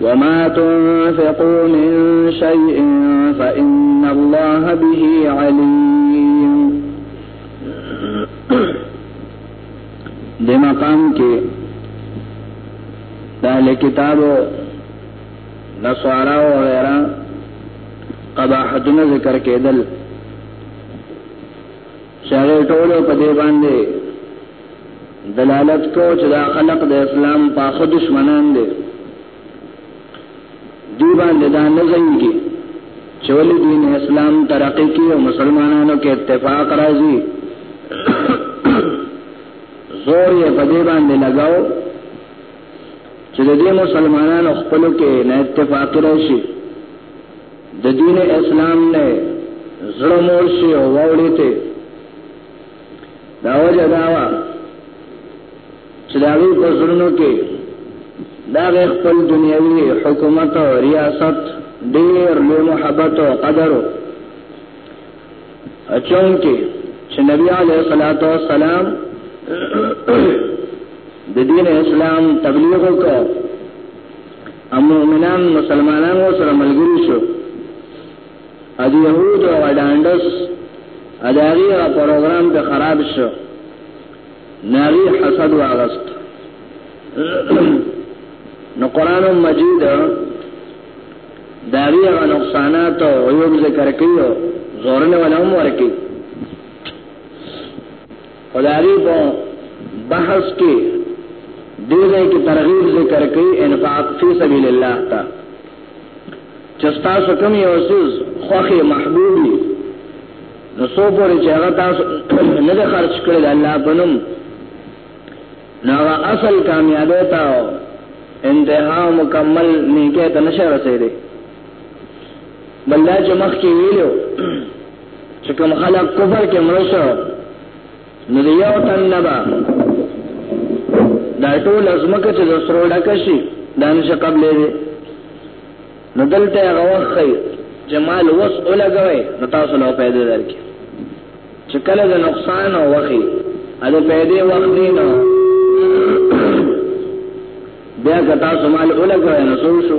وما تنفقوا من شيء فإن الله به عليم دې مقام کې اهل کتابو نصارا او غیره قباحتونه ذکر کېدل شغل ټولو په دې باندې دلالت کو چې دا خلق د اسلام په خود دشمنان دي دی باندې دا نه ځایږي چې ولې دین اسلام ترقی کوي او مسلمانانو کې اتفاق راځي زور یې په دې باندې لگاو چې د دې مسلمانانو خپل کې نه اتفاق راشي د دین اسلام نه زړه مور شي او وړي ته دا وجه داوا چې دا وی په زړونو کې دا خپل دنیوي حکومت او ریاست ډیر له محبت او قدر اچون کې چې نبی علیه الصلاۃ والسلام د دین اسلام تبلیغ وکړ امو مومنان مسلمانانو سره ملګری شو ا دې يهود او ډانډس ا دغه پروګرام د خراب شو ناغي حسد واغست نو قران مجید داغي هغه نقصانات او عیوب ذکر کړي زورنه ولهم ورکی او د هغې په بحث کې دې ځای کې ترغیب ذکر کوي انفاق فی سبیل الله ته چې تاسو کوم یو سیز خوخي محبوبي نو څو پورې چې هغه تاسو نه د خرج کړل الله بنم نو اصل کامیابی ته انتها مکمل نیکه ته نشه رسیدي بلدا چې مخ کې ویلو چې کوم خلک کفر کې مړ شو نو د یو تن نه به دا ټول ازمکه چې د سرو ډکه شي دا نشه قبلې دی نو دلته هغه وخت خی چې مال وس ولګوي نو تاسو له پیدا درکې چې کله د نقصان او وخی اده پیدا وخت دی نو بیا که تاسو مال ولګوي نو شو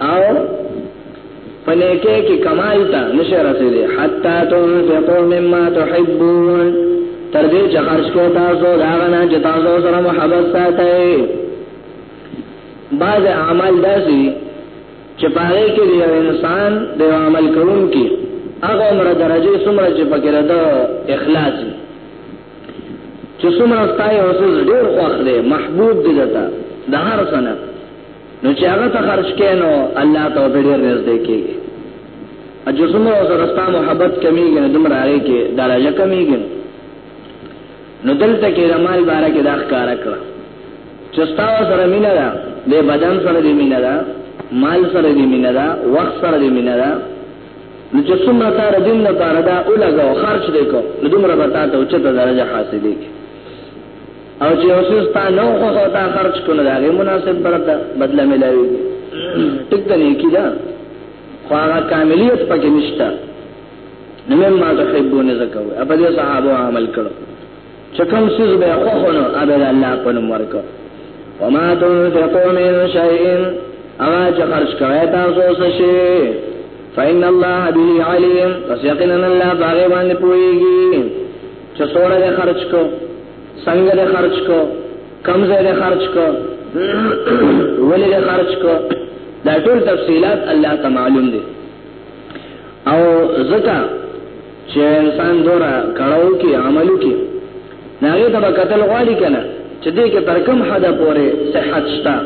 او په نیکه کې کمال ته نشه رسیدي حتا تنفقوا مما تحبون تر دې چې خرج کې تاسو دا غنا چې تاسو سره محبت ساتي بعض اعمال داسي چې پاره کې دی انسان د عمل کوونکی هغه عمر درجه څومره چې پکې راته اخلاص چې څومره ستای اوسه ډېر خوښ دی محبوب دی دتا د هر سنه نو چې هغه ته خرج کینو الله ته په ډیر نږدې کېږي اجو څومره سره ستا محبت کمیږي نو دومره هغه کې درجه کمیږي نو دلته کې د مال باره کې دا ښکار کړه چې ستا سره مینه ده د بدن سره دې مینه ده مال سره دې مینه ده وخت سره دې مینه ده نو چې څومره تار دین نه تار دا اولګو خرج دې کو نو دومره به تاسو چې درجه حاصلې کی او چې اوسې ستانه خو خو تا خرج کړو دا غي مناسب برته بدله ملاوي ټیک ده نه کیدا خو هغه کاملیت پکې نشته نو ما ته خبرونه زکو اپ دې صحابه عمل کړو چې کوم څه به خو خو نو ابل الله په نوم ورکو وما تنفقوا من شيء اما چې خرج کوي تاسو څه شي فإن الله به عليم پس یقینا الله باغ باندې پويږي چې څوره خرج کوي څنګه دې خرج کو کم ځای دې خرج کو ولې دې خرج کو دا ټول تفصيلات الله ته معلوم دي او زکه چې انسان دورا کړهو کې عملو کې ناغه ته قتل غالي کنه چې دې کې تر کم حدا پورې صحت شتا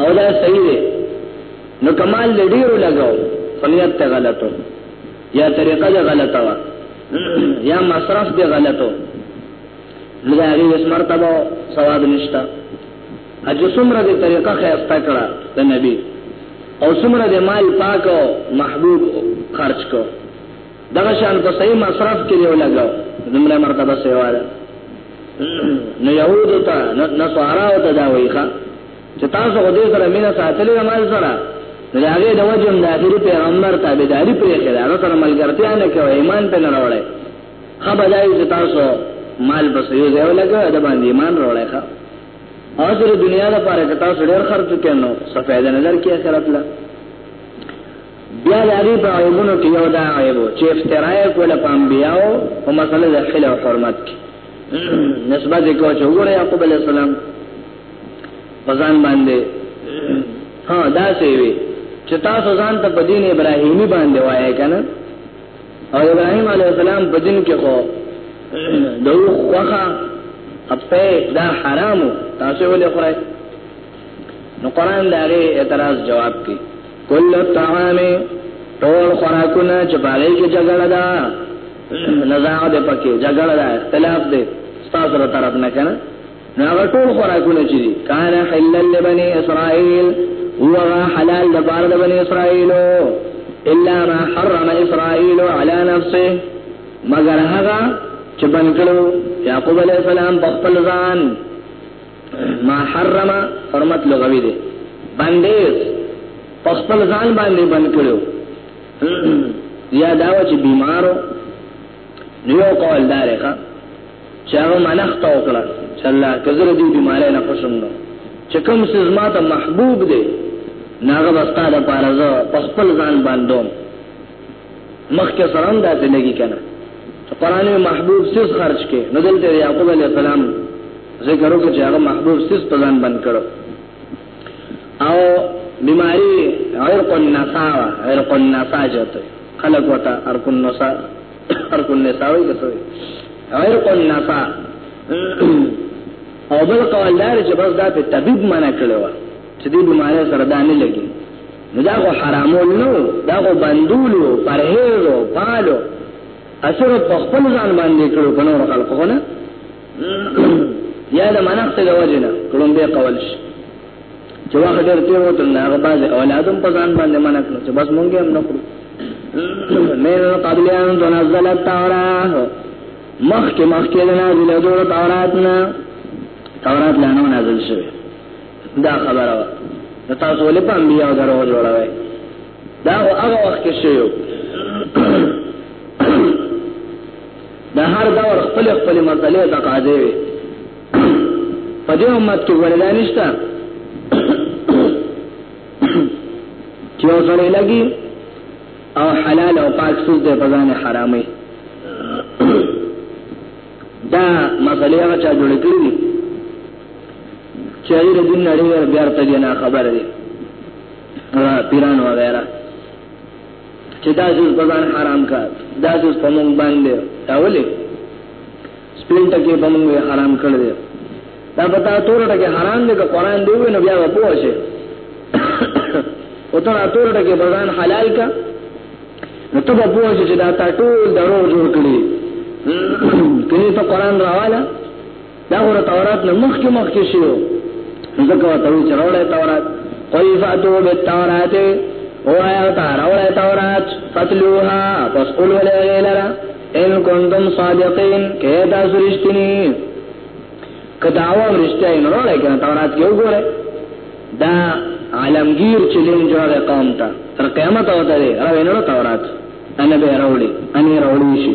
او دا صحیح دی نو کمال لډیرو لګاو خلیت ته غلطو یا طریقه ده غلطه وا یا مصرف ده غلطو نو دا غي اس مرتبه ثواب نشتا اج سمره ده طریقه خیرستا کړه د نبی او سمره ده مال پاک او محبوب خرج کو دغه شان په صحیح مصرف کې یو لګاو زمره مرتبه سیواله نو يهودو ته نصارا ته دا وایخه چې تاسو خو دې سره مینه ساتلې ده مال سره نو د هغې د وجه هم د آخري پیغمبر تابعداري پرېښې ده هغه سره ملګرتیا نه کوئ ایمان پرې نه راوړی ښه به دا وي چې تاسو مال پسې یو ځای ولګوئ د باندې ایمان راوړی ښه او د دنیا لپاره که تاسو ډېر خرڅ کړئ نو څه فایده نه درکوي آخرت له بیا د هغې په عیبونو کې یو دا عیب و چې افترا یې کوله په انبیاو په مسله د خلع او حرمت کې نسبت یې کوه چې وګوره یعقوب علیه السلام پزان باندې ها دا سی وی چې تاسو ځان ته په دین ابراهیمی باندې وایې کنه او ابراهیم علی السلام په دین کې خو دو خوخه اپه دا حرامو تاسو ولې خورای نو قران دا غي اعتراض جواب کوي کل طعام ټول خوراکونه چې باغې کې جګړه ده نزاع ده پکې جګړه ده اختلاف ده ستاسو طرف نه کنه ناغه ټول خوراکونه چې دي کان حلل لبني اسرائيل هو حلال د بار د بني اسرائيل الا ما حرم اسرائيل على نفسه مگر هغه چې بنکلو يعقوب عليه السلام په خپل ځان ما حرم حرمت لغوي دي باندې په خپل ځان باندې بنکلو یا داو چې بیمارو نیو قول دارخه چې هغه منښت وکړه چې الله کزر دې بیمارې نه خوشم نو چې کوم څه زما ته محبوب دی ناغه بستا د پاره زه په خپل ځان باندې مخکې سره هم داسې لګي کنه چې قران محبوب سیس خرج کې نو دلته یعقوب علی السلام ذکر وکړ چې هغه محبوب سیس په ځان باندې کړو او بیماری عرق النسا عرق النسا جته خلق وتا عرق النسا عرق النساء وی کسوی عرق النساء او بل قول دار چې بس دا په طبيب منع کړو چې دې بیماری سره دا نه لګي نو دا خو حرامول نو دا خو بندولو پرهیزو پالو اثر په خپل ځان باندې کړو په نور خلکو نه یا د منښت د وجنه کولم به قول شي چې واخ ډېر تیر وته نه هغه باز اولادم په ځان باندې منع کړو چې بس مونږ هم نه کړو مې قبل ان تنزل التوراۃ مخ کې مخ کې نه نازل جوړ تورات نه تورات لا نه نازل شوی دا خبره ده تاسو ولې په انبیاء درو جوړوي دا خو هغه وخت کې شوی د هر دور خپل خپل مسلې تقاضې وي په دې امت کې وردا نشته چې اوسره لګي او حلال او پاک څه دې په ځان حرامي دا مسلې هغه چا جوړ کړی دي چې د دین نړۍ ور بیا ته نه خبر دي پیران وغیرہ چې دا جز په ځان حرام کا دا جز په مونږ باندې دا ولې سپین ټکی په مونږ حرام کړ دې دا پتا تور ټکی حرام دې که قران دی نو بیا و پوه شي او ته تور ټکی په ځان حلال کا نو ته به پوه شي چې دا تا ټول درو جوړ کړی کله ته قران راواله دا غره تورات نه مخکې مخکې شو ځکه ته وی چروړې تورات قل فاتو بالتورات او یا تروړې تورات فتلوها پس قلو لغیلرا ان کنتم صادقین کې دا سرشتنی کداوا ورشته نه وروړې کنه تورات کې وګوره دا عالمگیر چلیم جوړه قوم ته تر قیامت او ته راوې نه تورات انا به راوړي اني راوړي شي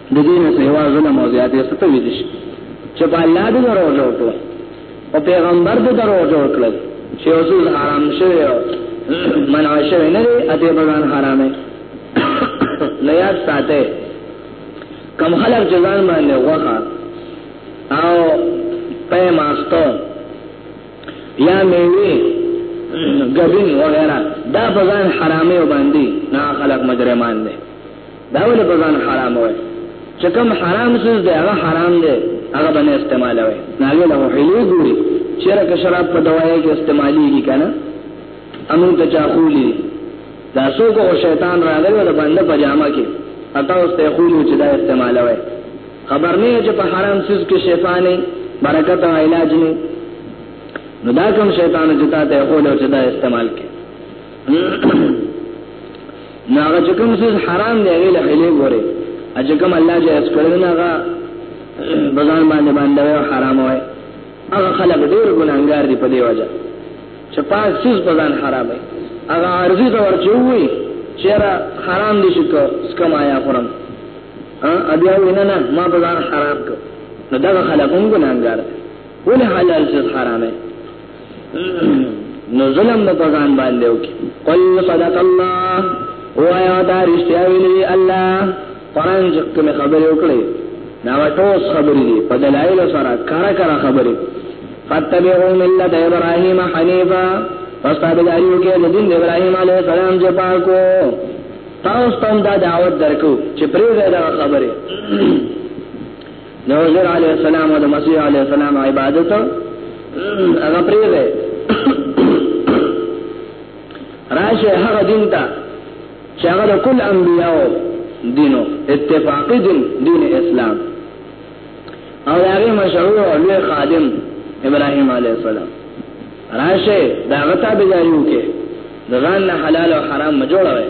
د دې نه سیوا ظلم او زیاتې څه ته ویل شي چې په الله دې درو جوړ کړ او پیغمبر دې درو جوړ کړ چې اوسې حرام شوی او منع شوی نه دی اته بلان حرامه نه یاد ساته کم خلق جزان باندې وخا او پې ماستو یا میوه غبین وغیرہ دا بزان حرامه باندې نه خلق مجرمان دي دا ولې په ځان حرام وای چې کوم حرام څه دی هغه حرام دی هغه باندې استعمال وای نه له حلو ګوري چې راکه شراب په دوايي کې استعماليږي کنه امون ته چا خولي دا څوک او شیطان راغلی ول باندې پجامه کې اته اوس ته خولي چې دا استعمال وای خبر نه چې په حرام څه کې شفا نه برکت او علاج نه نو دا کوم شیطان چې تا ته خولي چې دا استعمال کې نو هغه چې کوم څه حرام دی هغه له خلې ګوره چې کوم الله جائز کړی نه هغه بزان باندې باندې حرام وای هغه خلک ډېر ګناګار دي په دی وجه چې پاس څه بزان حرام دی هغه ارزي ته ورچوي چیرې حرام دي شي کو سکم آیا خورم ا بیا وینا نه ما بزان حرام کو نو دا خلک هم ګناګار ولې حلال څه حرام دی نو ظلم په ځان باندې وکي قل صدق الله او یا دا رښتیا ویلي الله قران چې کوم خبرې وکړي دا ټوس خبرې دي په دلایل سره کارا کارا خبرې فتبعوا ملت ابراهيم حنيفا فاستبدلوا کې د دین ابراهيم عليه السلام چې پاکو تاسو ته دا دعوت درکو چې پرې دا خبره د حضور علی السلام او د مسیح علی السلام عبادت هغه پریږه راشه هغه دین ته چې هغه د کل انبیاو دینو اتفاقی دین دین اسلام او هغه مشهور او لوی خادم ابراهیم علی السلام راشه دا غته بجایو کې ځان حلال او حرام مجوړوي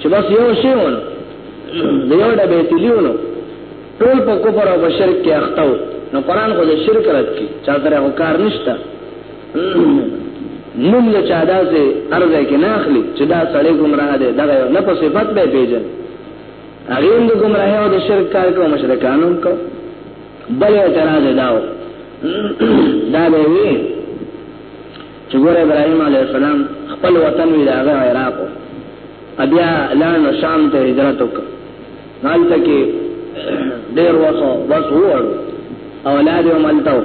چې بس یو شی ونه د یو ډبې تلیونو ټول په کفر او شرک کې اخته وو نو قران خو د شرک رد کی چا سره هو کار نشته نوم له چا داسې ارزه کې نه اخلي چې دا سړی گمراه دی دغه نه په صفات به پیژن هغه هم د گمراهی او د شرک کار کوي مشرکانو کو بل اعتراض داو دا به وی چې ګوره ابراهیم علیه السلام خپل وطن وی د هغه عراق و او بیا لاړ نو شام ته هجرت وکړ نو هلته کې ډېر وخت بس ووړو اولاد یې هملته و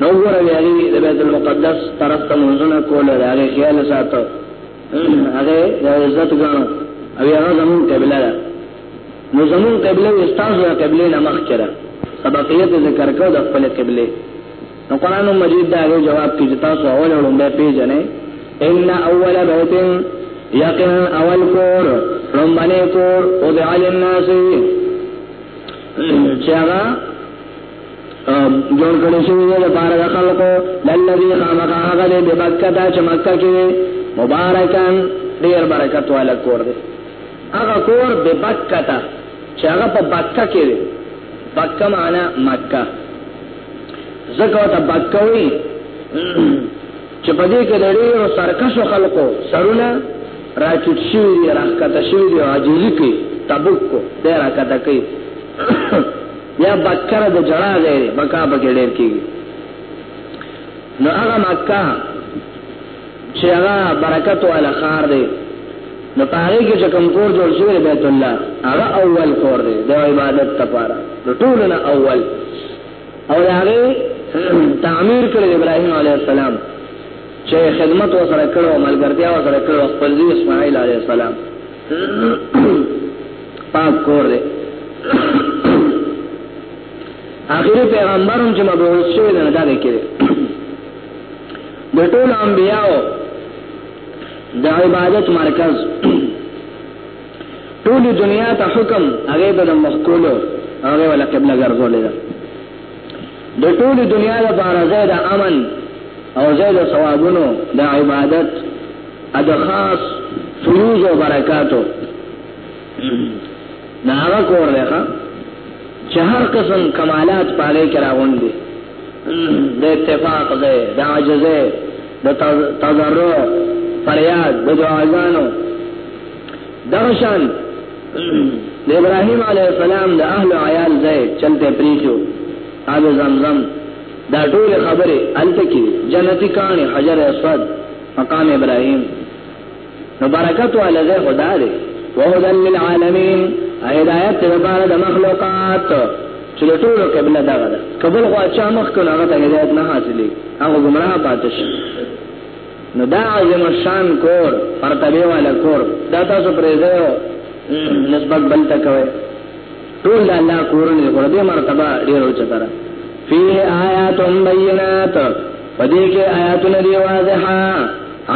نو ګوره بیا هغوی د بیت المقدس طرف ته لمونځونه کول د هغې خیال یې ساته هغه د عزت ګڼو او هغه زمونږ قبله ده نو زمونږ قبله یې ستاسو د قبلې نه مخکې ده سبقیت ذکر کو د خپلې قبلې نو قران مجید دا یو جواب کې چې تاسو اول لومبه پیژنې ان اول بیت یقین اول کور لومبنه کور او د علی الناس چې هغه جوړ کړی شوی دی لپاره د خلکو للذي خامخ هغه دې په مکه ته چې مکه کې مبارکان ډیر برکت والا کور دی هغه کور به مکه ته چې هغه په مکه کې دی مکه معنا مکه زکه ته بکوي چې په دې کې د ډېرو سرکشو خلکو سرونه راچټ شوی دی راکته شوی دی عاجزی کوي تبوک کو ډېر راکته کوي یا بکر د جړا دی بکا بګې ډېر کیږي نو هغه مکه چې هغه برکت والا خار دی نو پاره کې چې کوم کور جوړ شوی بیت الله هغه اول کور دی د عبادت لپاره د ټول نه اول او هغه تعمیر کړ ابراهیم علیه السلام چې خدمت و سره کړو ملګرتیا و سره کړو خپل دی اسماعیل علیه السلام پاک کور دی اخیری پیغمبرم چې مبعوث شوی نه دا لیکي د ټول انبیاو د عبادت مرکز ټول دنیا ته حکم هغه د مخکولو هغه ولا قبله ګرځولې ده د ټول دنیا لپاره ځای د امن او ځای د ثوابونو د عبادت د خاص فیوز او برکاتو نه هغه کور دی ښا چې هر قسم کمالات پاغې کې راغون دي د اتفاق ده د عجزه د تضرع فریاد د دعاګانو درشان د ابراهيم عليه السلام د اهل عيال ځای چلته پریچو آب زمزم دا ټول خبره الته کې جنتی کانه حجر اسود مقام ابراهيم نو برکت والا ده خدا دی وهدن للعالمین هدایت ته لپاره د مخلوقات چې د ټولو قبله دغه ده قبل خو اچا مخ کنه هغه ته هدایت نه حاصلې هغه گمراه پاتې شي نو دا عظیم شان کور مرتبه والا کور دا تاسو پرې ځو نسبت بل تکوي ټول الله کورونه پر دې مرتبه ډیر اوچته ده فيه آیات بینات پدې کې آیاتونه دی واضحه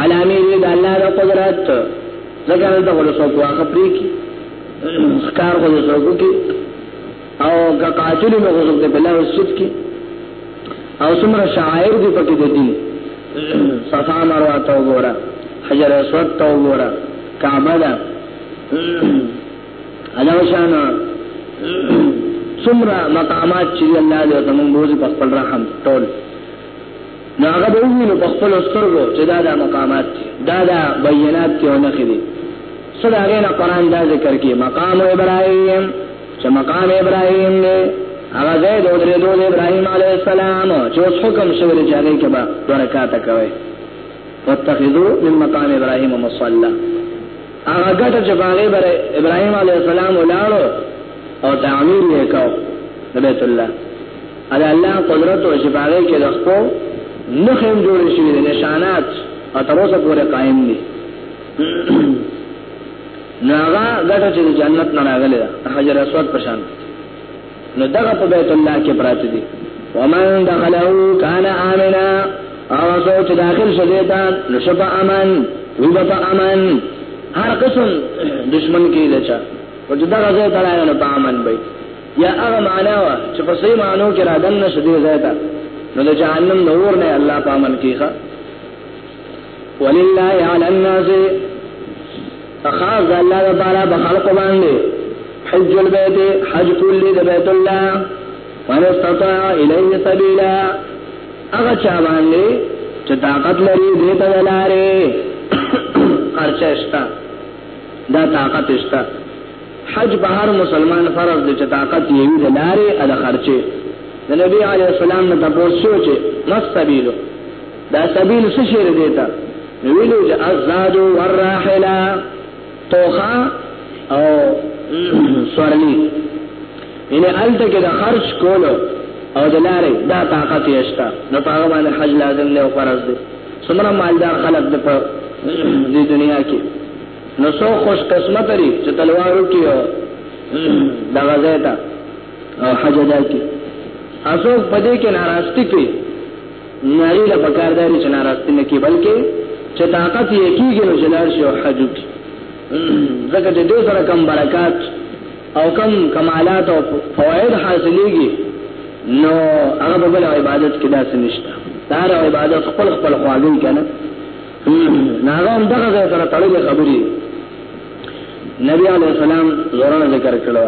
علامه دې د الله د قدرت ذکر ته ول سو کو هغه پری کی ښکار کو سو کو کی او کا قاتل نو غوږ ته بلا وسط کی او څومره شاعر دي پکې د دین صفا مروه ته وګوره حجر اسود ته وګوره کعبه ده ادا شان څومره مقامات چې الله دې تمام بوزي په خپل رحم ټول نو هغه به وینو په خپل سترګو چې دا د مقامات دا د بینات کې ونه خېدي صدا هغه نه قران دا ذکر کې مقام ابراهيم چې مقام ابراهيم نه هغه ځای د درې دوه ابراهيم عليه السلام چې اوس حکم شوی دی چې هغه کې به برکات کوي واتخذوا من مقام ابراهيم مصلى هغه ګټه چې باغې بر ابراهيم عليه السلام ولاړو او تعمیر یې کاو بیت الله علي الله قدرت او شفاعه کې لخوا نخم جوړ شي نشانات او تر اوسه پورې قائم دي ناغا ګټه چې جنت نه راغلي حجر اسود پشان نو دغه په بیت الله کې پراته دي ومن دخله کان امنا او سوچ داخل شدیتا نو شپ امن ویبا پا امن هر قسم دشمن کې دچا او چې دغه ځای ته راغله په امن به یا هغه معنا وا چې په صحیح معنو کې را دن نشدي ځای ته نو د جهنم نور نه الله په امن کېخه ولله علی الناس فخاف د الله لپاره په خلق باندې حج البيت حج کول د بیت الله وان استطاع الیه سبیلا هغه چا باندې چې طاقت لري دې ته لاره خرچه شتا دا طاقت شتا حج به هر مسلمان فرض دي چې طاقت یې وي د لارې اله خرچه د نبی علی السلام نه تاسو چې مستبیلو دا سبیل څه شعر دی تا ویلو چې الزاد والراحله توخا او سورلی یعنی الته کې د خرج کولو او د لارې دا طاقت یې شته نو په هغه باندې حج لازم له فرض دی څومره مالدار خلک د په دې دنیا کې نو څو خوش قسمت لري چې تلوار وکړي او د غزې ته او حج ادا کړي اسو په دې کې ناراض دي ناري له پکار داري چې ناراستی نه کی بلکې چې طاقت یې کیږي نو جلال شي او حج وکړي ځکه چې دې سره کم برکات او کم کمالات او فواید حاصلېږي نو هغه په بل عبادت کې داسې نشته دا عبادت خپل خپل خواږي کنه ناغه هم دغه ځای سره تړلې خبرې نبی علی السلام زورانه ذکر کړو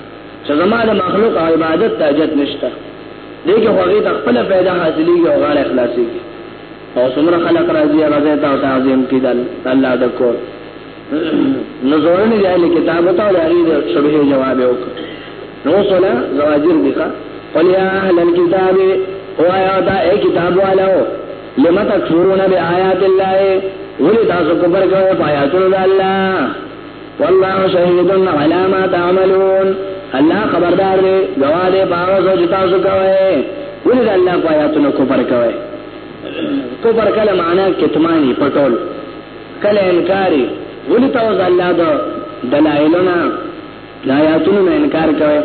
چې زما د مخلوق عبادت ته حاجت نشته دې کې خو هغه خپل پیدا حاصلېږي او غاړه خلاصي او څومره خلق راځي هغه ځای ته تعظیم کیدل الله د کور نو زورنی دی اهل کتاب ته او هغه د شبهه جواب وکړ نو صلا زواجر دي ښا قل يا اهل الكتاب هو يا دا اي کتاب والو لما تكفرون بآيات الله ولي تاسو کفر کوئ په آیاتونو د الله والله شهید علی ما تعملون الله خبردار دی گواه دی باغ سو جتا سو کوي ولې د الله په آیاتونو کوپر کوي کوپر کله معنا کتمانی پټول کله انکاری ولې تاسو الله د دلایلونه د آیاتونو نه انکار کوي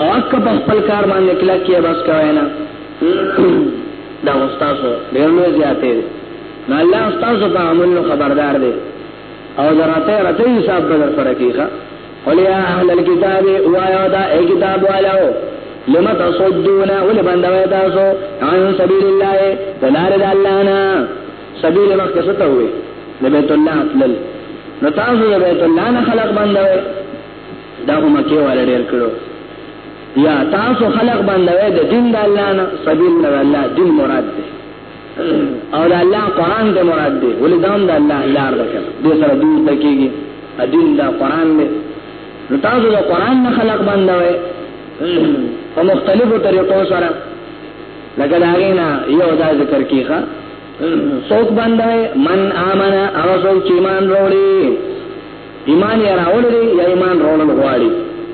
او که په خپل کار باندې کله کې بس کوي نه دا استاد ډېر لوی زیاتې نه الله استاد په عمل خبردار دی او درته راته حساب بدر سره کیخه قل یا اهل الكتاب وایا دا ای کتاب والاو لما تصدون ول بندوي تاسو عن سبیل الله دلاره د الله نه سبیل مخکې څه ته وي د بیت الله تلل نو تاسو د بیت الله نه خلق بندوي دا هم کې وال ډیر کړو یا تاسو خلق بندوي د دین د الله نه سبیل نه الله دین مراد دی او دا الله قران ته مراد دی ولې دام دا الله لار ده دې سره دور تکیږي ادین دا قران دی نو تاسو دا قران نه خلق باندې وای په مختلفو طریقو سره لکه دا غینا یو دا ذکر کیخه څوک باندې من امنه او څوک چې ایمان وروړي ایمان یې راوړي یا ایمان وروړل غواړي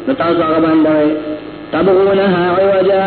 نو تاسو هغه باندې تبغونها عوجا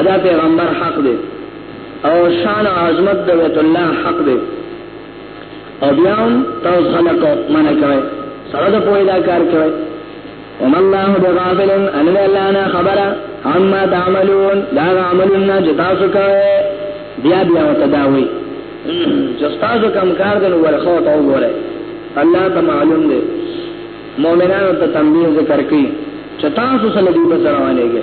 ادا پیغمبر حق دی او شان عظمت د بیت الله حق دی او بیا هم تاسو خلک منع کوي سره د پوهې دا کار کوي وما الله بغافل ان الله نه خبره عما تعملون دا عملنا جتاسو کوي بیا بیا وتداوي جستاسو کم کار دنو ورخو ته وګوره الله ته معلوم دی مؤمنانو ته تنبیه ذکر کوي چې تاسو سره دې په ځوانېږي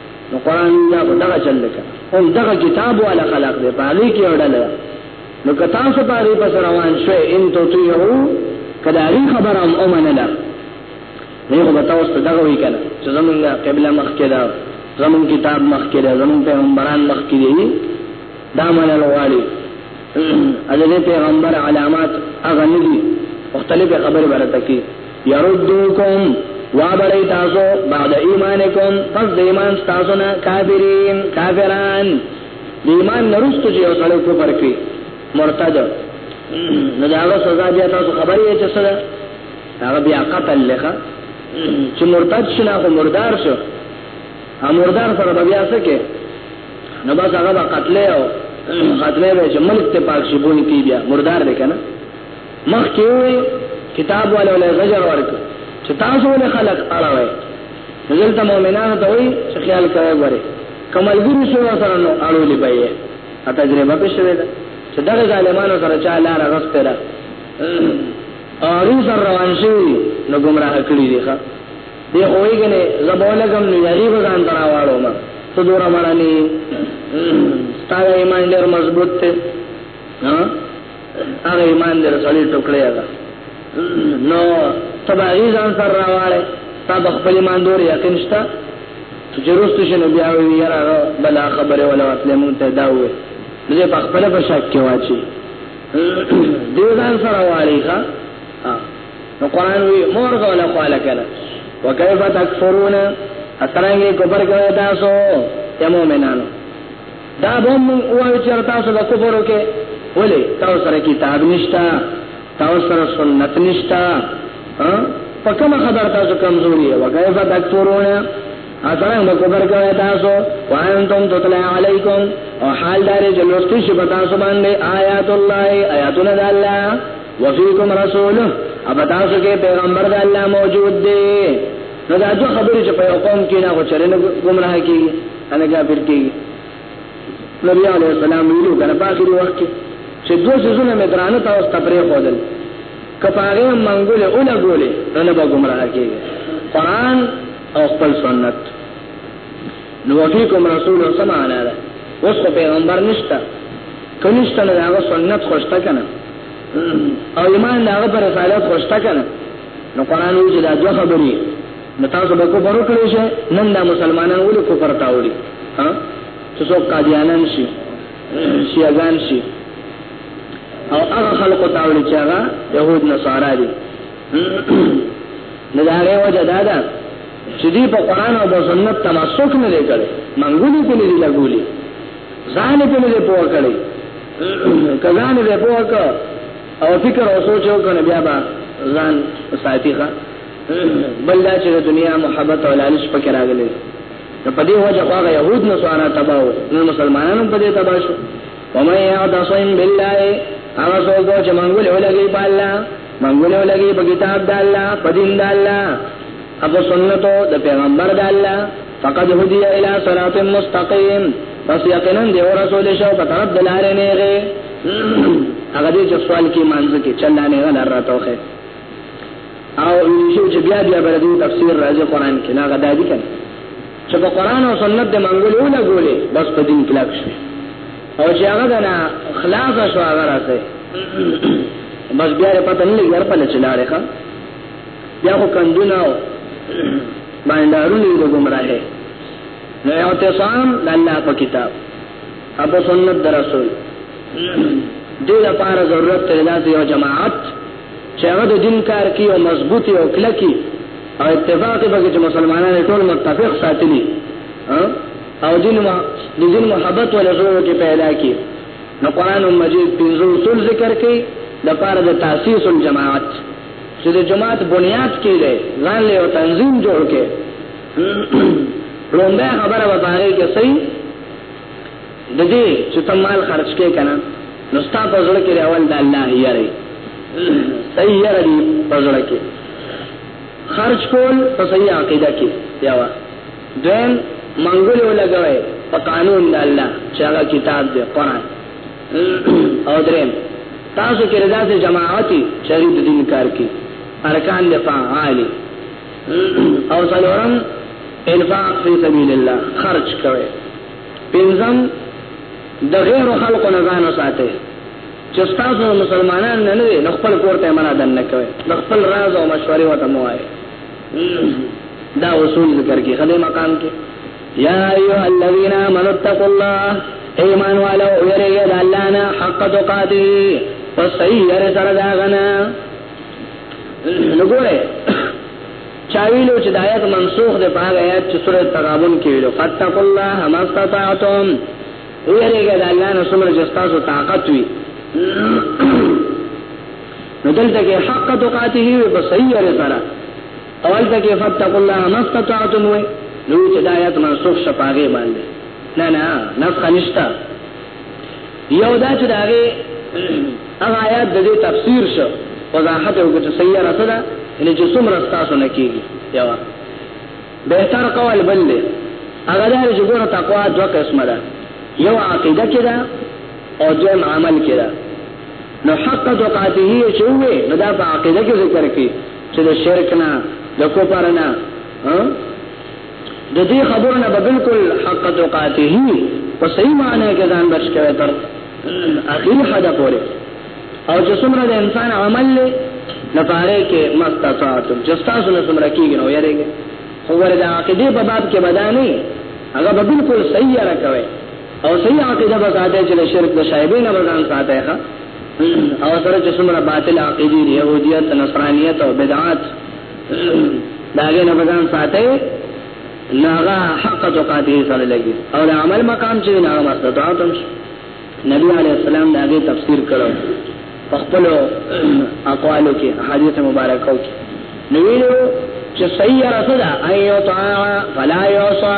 نو قران دا خو دغه چل لکه هم دغه کتاب والا خلق دی په هغه کې وړل نو که تاسو په هغه پس روان شئ ان تطيعو کله هغه خبره هم ومنله نه خو به تاسو دغه وی کنه چې زمونږه قبله مخ کې ده زمون کتاب مخ کې ده زمون پیغمبران مخ کې دي دا منل غواړي اجازه پیغمبر علامات اغه ندي مختلفه خبره ورته کوي یردوکم وابړی تاسو بعد ایمانکم پس د ایمان تاسو نه کافرین کافران د ایمان نرستو چې وسړو کو پرکی مرتد نو دا هغه سزا بیا تاسو خبرې یې چې سره هغه بیا قتل لخه چې مرتد شنه خو مردار شو ا مردار سره بیا څه کې نو بس هغه قتل او قتل به چې ملک ته پاک شي بونی کی بیا مردار دی کنه مخکې وې کتاب والو له زجر ورکړ چې تاسو ولې خلک اړوي نزل ته مؤمنانو ته وایي چې خیال کوي غوري کمل ګورو شو سره نو اړولې به یې ا تجربه به شوې ده چې دغه ظالمانو سره چا لار غسته را اروز روان شي نو گمراه کړی دی ښا دی اوېګنه زبولګم نو یاري وزان تراواړو ما ته دورا مړانی ستاره ایمان ډېر مضبوط ته ها هغه ایمان دې رسولي ټوکړی هغه نو تبعی ځان سر راواله تا بخپل ایمان دور یقین شته چې جروست شنو بیا وی یاره بلا خبره ولا وتلې مونږ ته دا وې دې په خپل په شک کې واچي دې ځان سره والی ښا نو قران وی مور غولا قال کړه وکيف تکفرون اترنګي کوپر کوي تاسو ته مؤمنانو دا به هم مونږ ووایو چې تاسو به کفر وکړئ ولې تاسو سره کتاب نشته تاسو سره سنت نشته په کومه خبر تاسو کمزوري یې وکیف تکفرون اثر هم کفر کوي تاسو وانتم تطلع علیکم او حال دار چې لوستي شي په تاسو باندې آیات الله آیاتنا د الله وفیکم رسوله اب تاسو کې پیغمبر د الله موجود دی نو دا دوه خبرې چې په یو قوم کې نه غوچره نه ګمراه کیږي هغه کافر کیږي نبی علیه السلام ویلو کنه په اخر وخت کې چې دوه ځونه مې درانه تاسو ته پرې خودل کپاره منګول او نه ګولې نو نه به ګمراه کیږي قران او خپل سنت نو وفیکم رسول الله صلی الله علیه وسلم اوس پیغمبر نشته کنيشته نه هغه سنت خوشته کنه او ایمان هغه پر رسالت خوشته کنه نو قران وی چې دا دوه خبرې نو تاسو به کفر وکړئ شئ نن دا مسلمانان ولې کفر ته وړي ها چې څوک قادیانان شي شیعاګان شي او هغه خلق ته وړي چې هغه يهود نصارا دي نو دا غي وجه دا ده چې دی په قران او د سنت تمسک نه لري منګولي په لري لګولي ځان په لري پوه کړي کزان په پوه کړي او فکر او سوچ وکړه بیا به ځان ساتي ښه بل دا چې د دنیا محبت او لالچ پکې راغلی نو په دې وجه خو هغه يهود نو سوارا تباو نو مسلمانانو په دې تبا شو ومن يعتصم بالله هغه څوک چې منګول ولګي په الله منګول ولګي په کتاب د الله په دین د الله ابو سنتو د پیغمبر د الله فقد هدی الى صراط مستقیم پس یقینا دی اور رسول شو په طرف د لارې نه غي هغه دې چې سوال کې مانځ کې چلا نه غل راتوخه او یوشو چې بیا بیا بل دې تفسیر راځي قران کې نه غدا دي کنه چې په قران او سنت د منګول ولا ګولې بس په دین کلاک شي او چې هغه دنا خلاص شو هغه راځي بس بیا پته نه لګي هر په لچ لاړې ښا بیا خو کندونه باندې دارونه د گمراهه نو اعتصام د الله په کتاب ابو سنت در رسول دې لپاره ضرورت دی د یو جماعت چې هغه د دین کار کوي او مضبوطی او کلکی او اتفاق به چې مسلمانان ټول متفق ساتلی او دین ما د دین محبت ول زور کې پیدا کی نو قران مجید پنځو اصول ذکر کړي د پاره د تاسیس الجماعت چې د جماعت بنیاد کې دی ځان له یو تنظیم جوړ کې لومبه خبره به باندې کې سي د دې چې ته مال خرج کې کنه نو ستا په زړه کې اول د الله یاري صحیح یاري په زړه کې خرج کول په صحیح عقیده کې یاوا دین منګول ولګوي په قانون د الله چې هغه کتاب دی قرآن او دریم تاسو کې رضا سے جماعتي شریف دین کار کې ارکان د فعال او څلورم انفاق فی سبیل الله خرج کوي پنځم د غیر خلقو نه ځان ساتي چې تاسو مسلمانان نه لري نو خپل کور ته منع دن نه کوي د خپل راز او مشورې وته موای دا اصول ذکر کې خدای مقام کې یا ایها الذین آمنوا اتقوا الله ایمان والو ویریږئ د الله نه حق تقاته په صحیح یې سره دا غنه نګوره چاویلو چې د آیات منسوخ ده په هغه آیات چې سورۃ تغابن کې ویلو فتقوا الله ما استطعتم ویریږئ د الله نه څومره چې تاسو طاقت وي نو دلته کې حق تقاته په صحیح یې سره اول ته کې فتقوا الله ما استطعتم وي نو چې دا آیات منسوخ شپاغه باندې نه نه نسخه نشته یو دا چې دا هغه آیات د دې تفسیر شو وضاحت یو چې صحیح راته ده ان چې څومره تاسو نه کیږي یو بهتر قول بل دی هغه دا چې ګوره تقوا دوه قسمه ده یو عقیده کې ده او دویم عمل کې ده نو حق دقاته چې وي نو دا په عقیده کې ذکر کې چې د شرک نه د کفر نه د دې خبرو نه بالکل حق توقاته په صحیح معنی کې ځان بچ کړي تر اخیر حد پورې او چې څومره د انسان عمل له لپاره کې مستطاعت جستا سره څومره کېږي نو یریږي خو ور د عقیده په باب کې بداني هغه به بالکل صحیح راکوي او صحیح عقیده به ساته چې شرک د شایبین به ځان ساته ښه او سره چې څومره باطل عقیدې دي يهودیت نصرانیت او بدعات داګه نه بزان ساتي ناغا حق تقاتی سره لګي او عمل مقام چې ناغا مستطاعت نبی علی السلام داګه تفسیر کړو خپل اقوالو کې حدیث مبارکاو کې نویلو چې صحیح رسول ایو طاعه فلا یوصا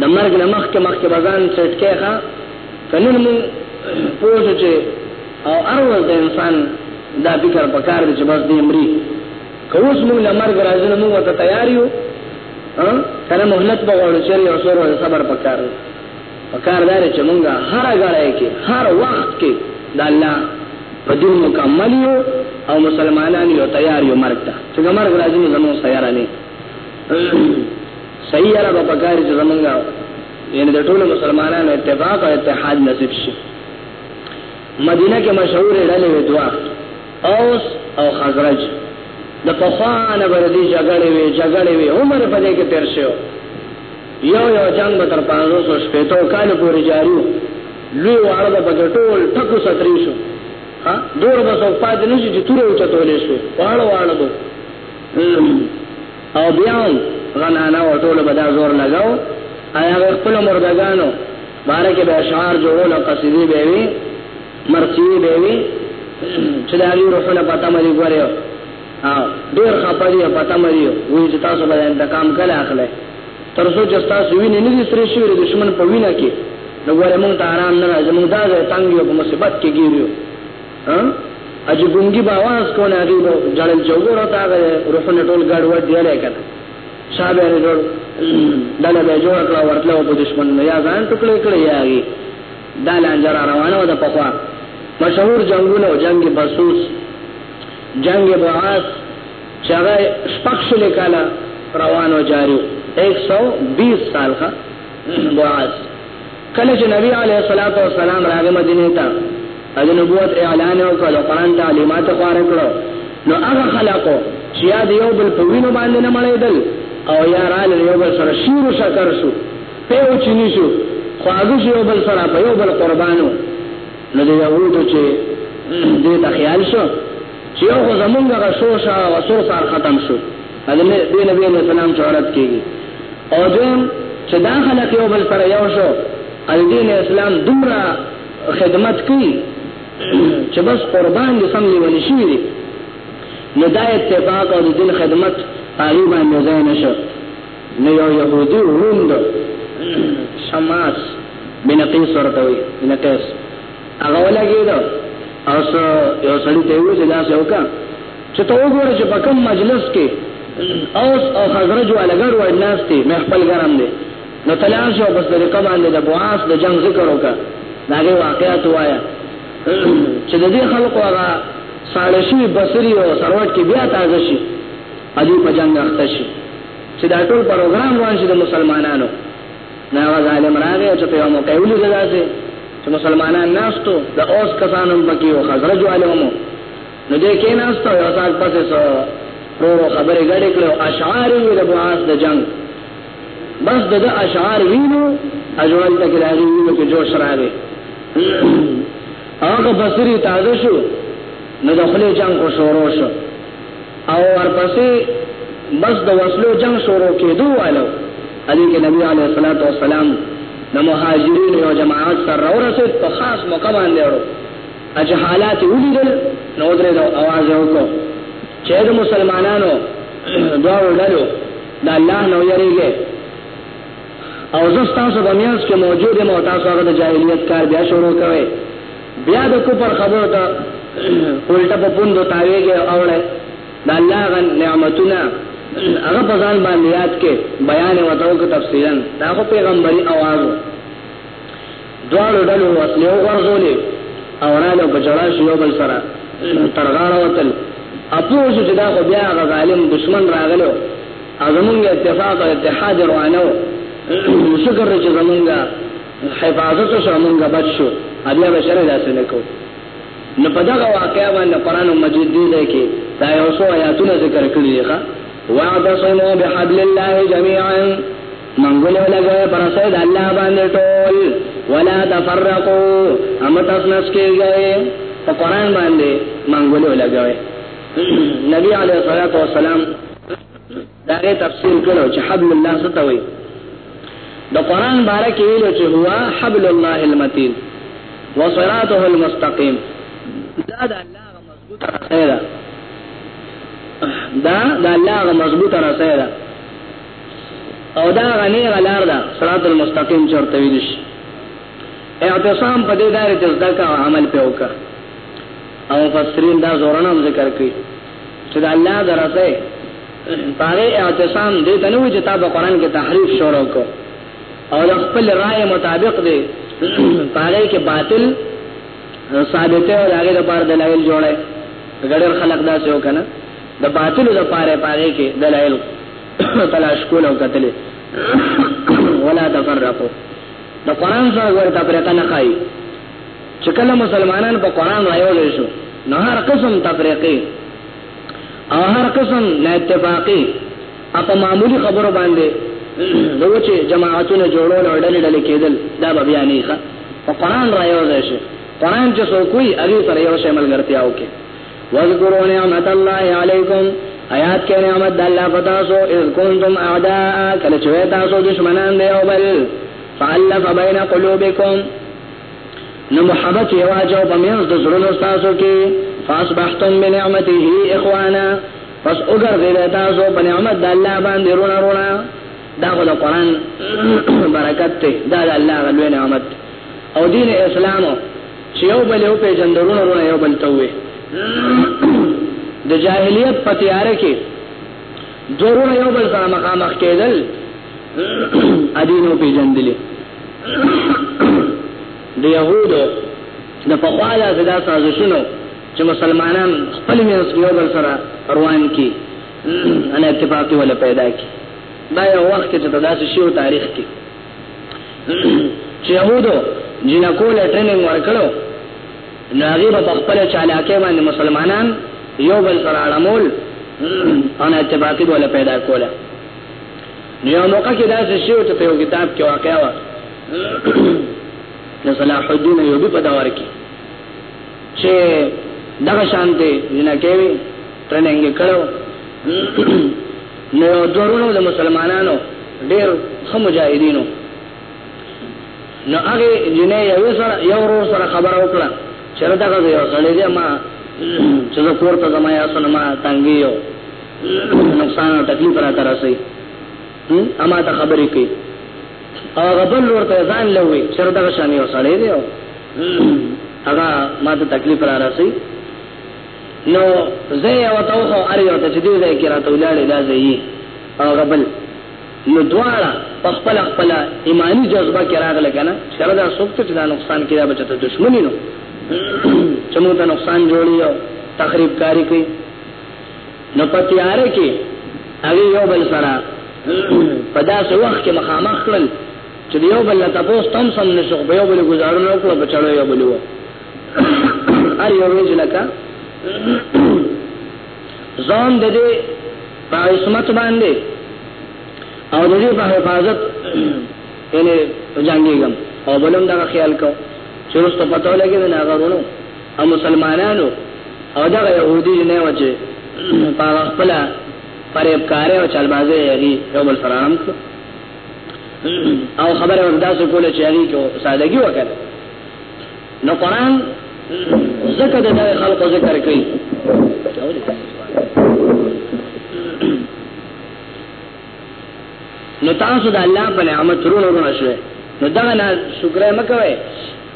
د مرګ نه مخکې مخکې به ځان سیټ کې ښه که نن مونږ پوه شو چې او هر ورځ د انسان دا فکر په کار دی چې بس دې مري که اوس مونږ له مرګ راځو نو مونږ ورته تیار یو کنه مهلت به غواړو چې یو څو ورځې صبر په کار دی په کار دا چې مونږ هر غړی کې هر وخت کې د الله په دین مکمل یو او مسلمانان یو تیار یو مرګ ته چې مرګ راځي نو زموږ سیاره نه صحیح را په پکار چې زمونږ یعنی د ټولو مسلمانانو اتفاق او اتحاد نصیب شي مدینه کې مشهور ډلې وې دوا اوس او خزرج د پخوانه بردي جګړې وې جګړې وې عمر په دې کې تیر شو یو یو جنگ به تر 500 شپېتو کال پورې جاری لوی واړه به پکې ټول ټکو ستري شو ها دور به څوک پاتې نشي چې تورې وچتولې شو واړه واړه به او بیا هم غنانا او ټولو به دا زور لګاو هغه خپل مردګانو باره کې به اشعار جوړول او قصیدې به وي مرثیې به وي چې دا یو روحونه پتا مې ګورې او ډېر خپه دي پتا مې وي چې تاسو به انتقام کله اخلي تر څو چې تاسو وینې نه دي سرې شوې د دشمن په وینه کې نو ګوره مونږ ته آرام نه راځي مونږ دا ځای تنګ یو په مصیبت کې ګیریو اجي ګونګي باواز کو نه دی وو جړل جوړ او تاغه روحونه ټول ګډ وډ دی لکه شابه نه جوړ دله به جوړ کړ ورتله په دشمن نه یا ځان ټکړې کړې یاږي دا لانجر روانه و د پخوا مشهور جنگونه او جنگ بسوس جنگ بعاث چاغه شپخش لیکاله روانو جاری 120 سال ښه بعاث کله چې نبی علیه الصلاۃ والسلام راغی مدینه ته د نبوت اعلان وکړ او قران تعلیمات خواره کړو نو هغه خلقو چې یاد یو بل په وینو باندې نه مړېدل او یا رال یو بل سره شیر شکر شو په او چینی شو خو هغه یو بل سره په یو بل قربانو نو د یهودو چې دې ته خیال شو چې یو خو زمونږ هغه شور شا او سور سار ختم شو د دې نبی علیه السلام شهرت کېږي او دویم چې دا خلک یو بل سره یو شو الدین اسلام دومره خدمت کوي چې بس قربان دي سم لیونی شي دي نو دا اتفاق او د دین خدمت هغه باندې ځای نشو نو یو يهودي وروند شماس بن قیس ورته وي بن قیس هغه ولګید او سو یو سړی ته وی چې دا څه وکا چې ته وګوره چې په کوم مجلس کې اوس او خزرج ولګر و الناس ته مې خپل ګرام دي نو تلاش او بس طریقه باندې د بواس د جنگ ذکر وکا داغه واقعیت وایا چې د دې خلکو هغه سالشي بصري او سروټ کې بیا تازه شي اجي په جنگ اخته شي چې دا ټول پروګرام وانه د مسلمانانو نه هغه ظالم راغی چې په یو موقع ولې داسې چې مسلمانان ناستو د اوس کسانو پکې او خزرج علمو نو دې کې ناستو یو ځل پسې سو ورو خبرې غړې کړو اشعار یې د بواس د جنگ بس د اشعار وینو اجوال تک راغی وینو کې جوش راغی هغه بصری تازه شو نو د خپل جنگ کو شروع شو او ورپسې بس د وسلو جنگ شروع کېدو والو هدي کې نبی عليه الصلاه والسلام د مهاجرین یو جماعت سره ورسید په خاص موقع باندې ورو اج حالات ولیدل نو درې د आवाज وکړو چې د مسلمانانو دعا وړلو د الله نو یریږي او زه تاسو په میاس کې موجود یم او تاسو هغه د جاهلیت کار بیا شروع کوئ بیا د کفر خبرو ته الټه په پوندو تاویږي اوړه د الله غ نعمتونه هغه په ځان باندې یاد کې بیان وتاو کو تفصیلا دا خو پیغمبري आवाज دواړو ډلو وسلې ورغولې او رااله په جړا شو بل سره ترغاړه وتل اپوز چې دا خو بیا غ ظالم دشمن راغلو ازمونږ اتفاق او اتحاد روانو شکر چې زمونږه حفاظت سره مونږه بچ شو بیا به شرع داسې نه کو نو په دغه واقعا باندې قران مجید دی دی کې دا یو څو آیاتونه ذکر کړی دی ښا واعتصموا بحبل الله جميعا منګول لګا پر سید الله باندې ټول ولا تفرقوا ام تاسنس کېږي په قران باندې منګول لګا نبی علیه الصلاۃ والسلام دا غي تفسیر کړو چې حبل الله څه ته وایي د قران باره کې ویلو چې هو حبل الله المتين وصراطه المستقيم دا د الله مضبوط رسیدا دا د الله مضبوط رسیدا او دا غنی غلار دا صراط المستقيم چرته ویل شي اعتصام په دې دار چې زده کا عمل په وکړه او مفسرین دا زورنه ذکر کوي چې د الله درته پاره اعتصام دې ته نه وي چې تا په قران کې تحریف شروع کو او د خپل رائے مطابق دې پاره کې باطل ثابته او هغه د پاره دلایل جوړه غړر خلق دا څه وکنه د باطل د پاره پاره کې دلایل تلاش کول او قتل ولا تفرقوا د قران سره ورته پرته نه کوي چې کله مسلمانان په قران رايوځي شو نو هر قسم تفریقی او هر قسم نه اتفاقی اپا معمولی خبرو باندې دوی چې جماعتونه جوړول او ډلې ډلې کېدل دا به بیا نه ښه په قران رايوځي شي قران چې څوک وي هغه سره یو شی ملګرتیا وکړي واذکروا نعمت الله علیکم آیات کې نعمت د الله پتا سو اذ کنتم اعداء کله چې تاسو دشمنان دی او بل فالف بین قلوبکم نو محبت یې واچو په منځ د زړونو ستاسو کې فاصبحتم بنعمته اخوانا پس وګرځېدل تاسو په نعمت د الله باندې رونه رونه دا خو د قران برکت دی دا د الله غلوې نعمت او دین اسلام چې یو بل یو په جندرونه رونه یو بل ته وي د جاهلیت په تیار کې دورونه یو بل سره مخامخ کېدل ادینو په جندلې د يهودو د پخوا لا زدا سازشونو چې مسلمانان خپل مینس یو بل سره روان کی ان اتفاق ولا پیدا کی دا یو وخت کې ته داسې شیو تاریخ کې چې يهودو جنکو له ټریننګ ورکړو نو هغه په خپل چالاکه باندې مسلمانان یو بل سره اړمول ان اتفاق ولا پیدا کوله نو یو موقع کې داسې شی و چې په یو کتاب کې واقع و د صلاح الدین ایوبی په دور کې چې دغه شانته جنکه وی ټریننګ کړو نو دورونو د مسلمانانو ډېر هم مجاهدینو نو هغه جنې یو سره یو ورو سره خبر او کړه چې دا غزه یو سړی دی ما چې زه کوړه زما یا سنما تنګیو نقصان او تکلیف را ترسي اما ته خبرې کوي او غبل ورته ځان لوي چر دغه شان یو سړی دی او هغه ما ته تکلیف را رسي نو زه یو ته خو ار یو ته چې دې ځای کې راته ولاړې دا ځای او غبل نو دواړه په خپل خپل ایمانی جذبه کې راغله کنه چر دا سوکته چې دا نقصان کړي به ته دښمنی نو چې موږ ته نقصان جوړي او تخریب کاری کوي نو په تیاره کې هغه یو بل سره په داسې وخت کې مخامخ کړل چې یو بل ته پوس تم سم نشو په یو بل گزارو نه کړو په چړو یو بل وو ار یو ورځ لکه ځان د دې په عصمت باندې او د دې په حفاظت یعنی جنگیږم او بلم دا خیال کو چې رسته پتو لګي نه غرونو او مسلمانانو او دغه يهودي جنې و چې په هغه خپل فریبکارۍ او چلبازۍ هغې یو بل سره اړم کړو او خبره ورته داسې کوله چې هغې کې سادګي وکړه نو قرآن ځکه د دغه خلقو ذکر کوي نو تاسو د الله په نعمت رونو رونو شوئ نو دغه نه شکر مکوئ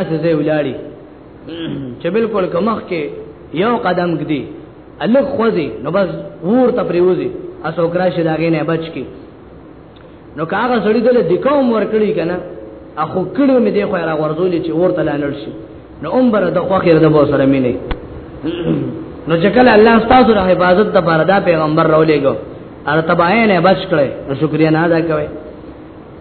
اسه زه ولاړی چې بالکل کمخ کې یو قدم کدي الګ خوځي نو بس ور ته پریوزي اسو کرا شي داګه نه بچ کی نو کاغه سړی دل دکوم ور کړی کنه اخو کړو مې دی خو را ورزولې چې ورته لانل شي نو عمر د خوخیر د بو سره مینه نو چې کله الله تاسو د حفاظت د باردا پیغمبر راولېګو ارتباین بچ کړي نو شکریا نه ادا کوي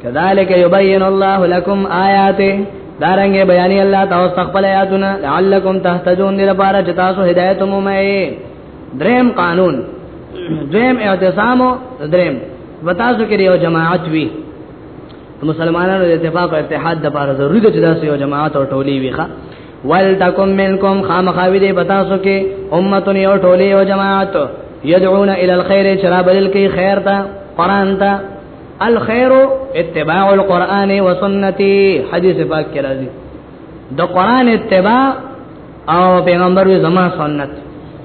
كذلك يبين الله لكم آياته دارنګ بیانې الله تاسو تخپل آیاتونه لعلکم تهتدون لپاره چې تاسو هدایت مومئ دریم قانون دریم اعتصام دریم وتاسو کې یو جماعت وی مسلمانانو د اتفاق او اتحاد د لپاره ضروري ده چې داسې یو جماعت او ټولي وي ښا ولتکم منکم خامخاوی دې بتاسو کې امه یو ټولي او جماعت يدعون الى الخير شراب للکی خیر تا قران تا الخير اتباع القرآن وسنتي حدیث پاک کې راځي د قرآن اتباع او پیغمبر وی زما سنت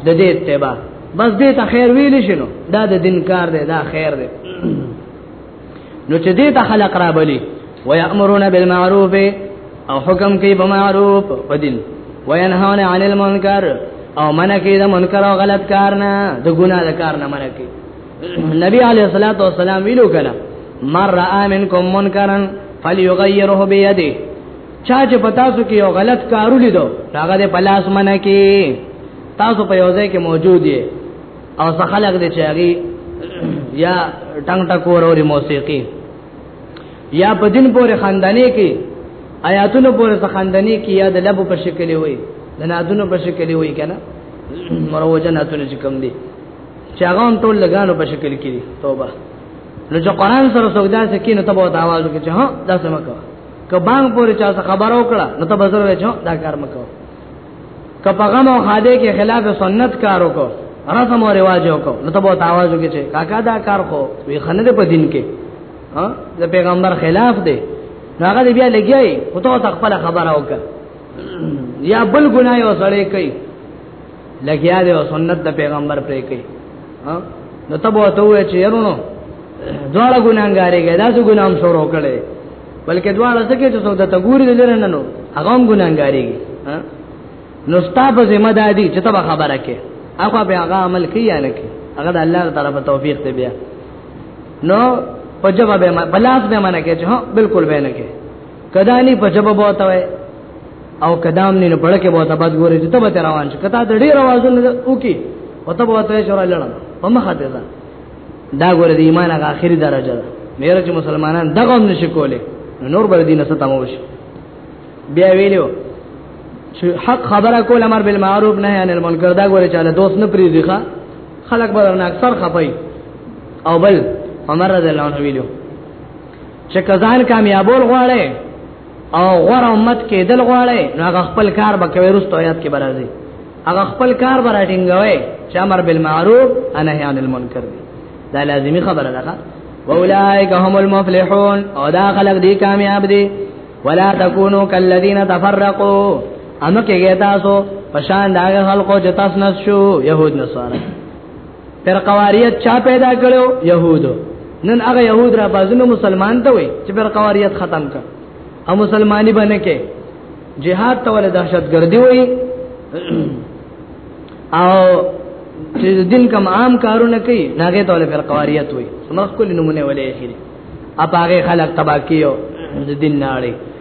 د دې اتباع بس دې ته خیر ویل شنو دا د دین کار دی دا خیر دی نو چې دې ته خلق را بلی ويأمرون بالمعروف او حکم کوي په معروف په دین وینهون عن المنکر او منکه د منکر او غلط کار نه د ګناه د کار نه منکه نبی علیہ الصلوۃ والسلام ویلو کړه مر را منکم منکرن فلیغیره بیده چا چې پتا سو کې یو غلط کارو لیدو هغه د پلاس منه کې تاسو په یوځای کې موجود یې او څه خلق دې چاغي یا ټنګ ټکور او موسیقي یا په دین پورې خاندانی کې آیاتونو پورې څه خاندانی کې یا د لب په شکل وي د نادونو په شکل وي کنه مروجه ناتونه چې کم دي چې هغه هم ټول لګانو په شکل کې دي توبه نو چې قران سره سودا سره کې نو ته به دا आवाज وکړي چې ها دا سم کا کبان پورې چا څه خبر او کړه نو ته به زره چې دا کار مکو کپغم او خاده کې خلاف سنت کار وکړه رسم او رواج وکړه نو ته به دا आवाज وکړي چې کاکا دا کار خو وی خنه په دین کې ها د پیغمبر خلاف دی هغه بیا لګیای خو ته خپل خبره وکړه یا بل ګناه وسړې کوي لګیا دی او سنت د پیغمبر پرې کوي نو ته به ته وې چې يرونو دواړه ګناګارې کې داسې ګنام شروع کړي بلکې دواړه څه کې چې سودا ته ګوري د لري نه نو هغه هم ګناګارې کې نو ستاسو ذمہ داری چې ته خبره کې هغه به هغه عمل کوي یا نه کوي هغه د الله تعالی په توفیق دی بیا نو په جواب به بلاس به منه کې چې هو بالکل به نه کې کدانی په جبه بوته وای او کدام نه بڑکه بوته بد ګوري چې تبه روان شي کته د ډیر اوازونه وکي او تبه وته شو لړم په مخه ده دا ګور دی ایمان هغه اخري درجه ده مېره چې مسلمانان دغه هم نشي کوله نور بر دینه ستمو شي بیا ویلو چې حق خبره کول امر بالمعروف نهي عن المنکر دا ګور چاله دوست نه پری دیخه خلق بدرناک سر خپي او بل عمر رضی الله عنه ویلو چې کزان کامیابول غواړي او غور امت کې دل غواړي نو هغه خپل کار به کوي رستو یاد کې برازي هغه خپل کار به راټینګوي چې امر بالمعروف او نهي عن المنکر دی دا لازمی خبره ده واولائک هم المفلحون او دا خلق دی کامیاب دی ولا تکونو کالذین تفرقوا انو کې تاسو پشان دا خلکو چې تاسو نشو يهود نصارا فرقواریت چا پیدا کړو يهودو نن هغه يهود را بازنو مسلمان ته وي چې فرقواریت ختم کړ او مسلمانۍ باندې کې جهاد ته ول دهشتګردي وي او چې دین کم عام کارونه کوي ناګه ته ول فرقواریت وي سمخ کل نمونه ولې اخیری اپاغه خلق تباکیو د دین ناړي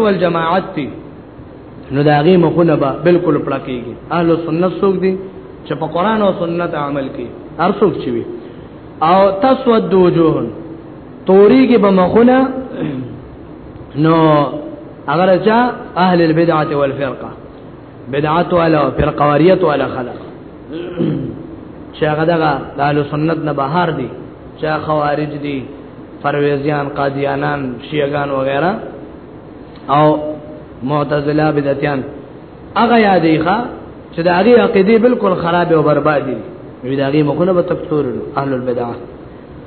والجماعت تی نو دا غي مخونه به بالکل پړکیږي اهل سنت څوک دي چې په قران او سنت عمل کوي هر څوک چې وي او تسود وجوه توریږي به مخونه نو اگر چا اهل البدعه والفرقه بدعت والا او فرقواریت والا خلق چې هغه دغه د اهل سنت نه بهر دي چې خوارج دي پرویزیان قادیانان شیعاګان وغیرہ او معتزله بدعتیان هغه یادې ښا چې د هغه عقیده بالکل خراب او برباد دي وی دا هغه مخونه به تفسیر اهل البدعه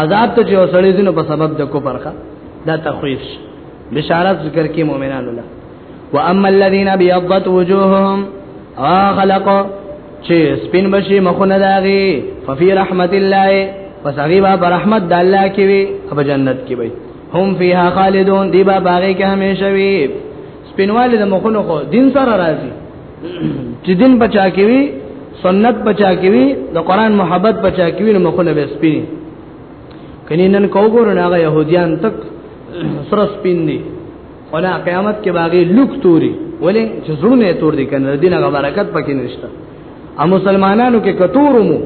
عذاب ته چې وسړې دینو په سبب د کفر ښه دا تخویف بشارت ذکر کې مؤمنانو له واما الذين بيضت وجوههم اخلق چې سپین بشي مخونه داغي ففي رحمت الله پس هغه با پر رحمت د الله کې وي او جنت کې وي هم فيها خالدون دی با باغې کې هميشه وي سپینواله د مخونو خو دین سره راځي چې دین بچا کوي سنت بچا کوي د قران محبت بچا کوي نو مخونه به سپین کني نن کو ګور نه هغه يهوديان تک سره سپین دي ولا قیامت کې باغی لوک توري ولې چې زړونه تور دي کنه دینه برکت پکې نشته ا مسلمانانو کې کتورمو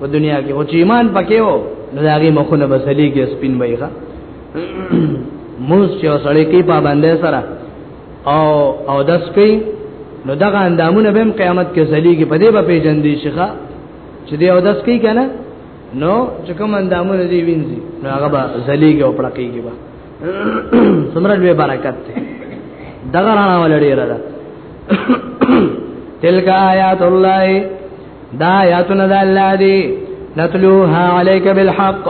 په دنیا کې او چې ایمان پکې وو نو هغه مخونه بسلې کې سپین وایغه موږ چې سړی کې پابندې سره او او داس کې نو دغه اندامونه به قیامت کې زلیږي په دې به پیجن دي شيخه چې دی او داس کې کنه نو چې کوم اندامونه دی وینځي نو هغه به زلیږي او پړکیږي به سمره لوی برکت دی دغه رانا ولړي را ده تلک آیات الله دا آیاتونه د الله دی نتلوها علیک بالحق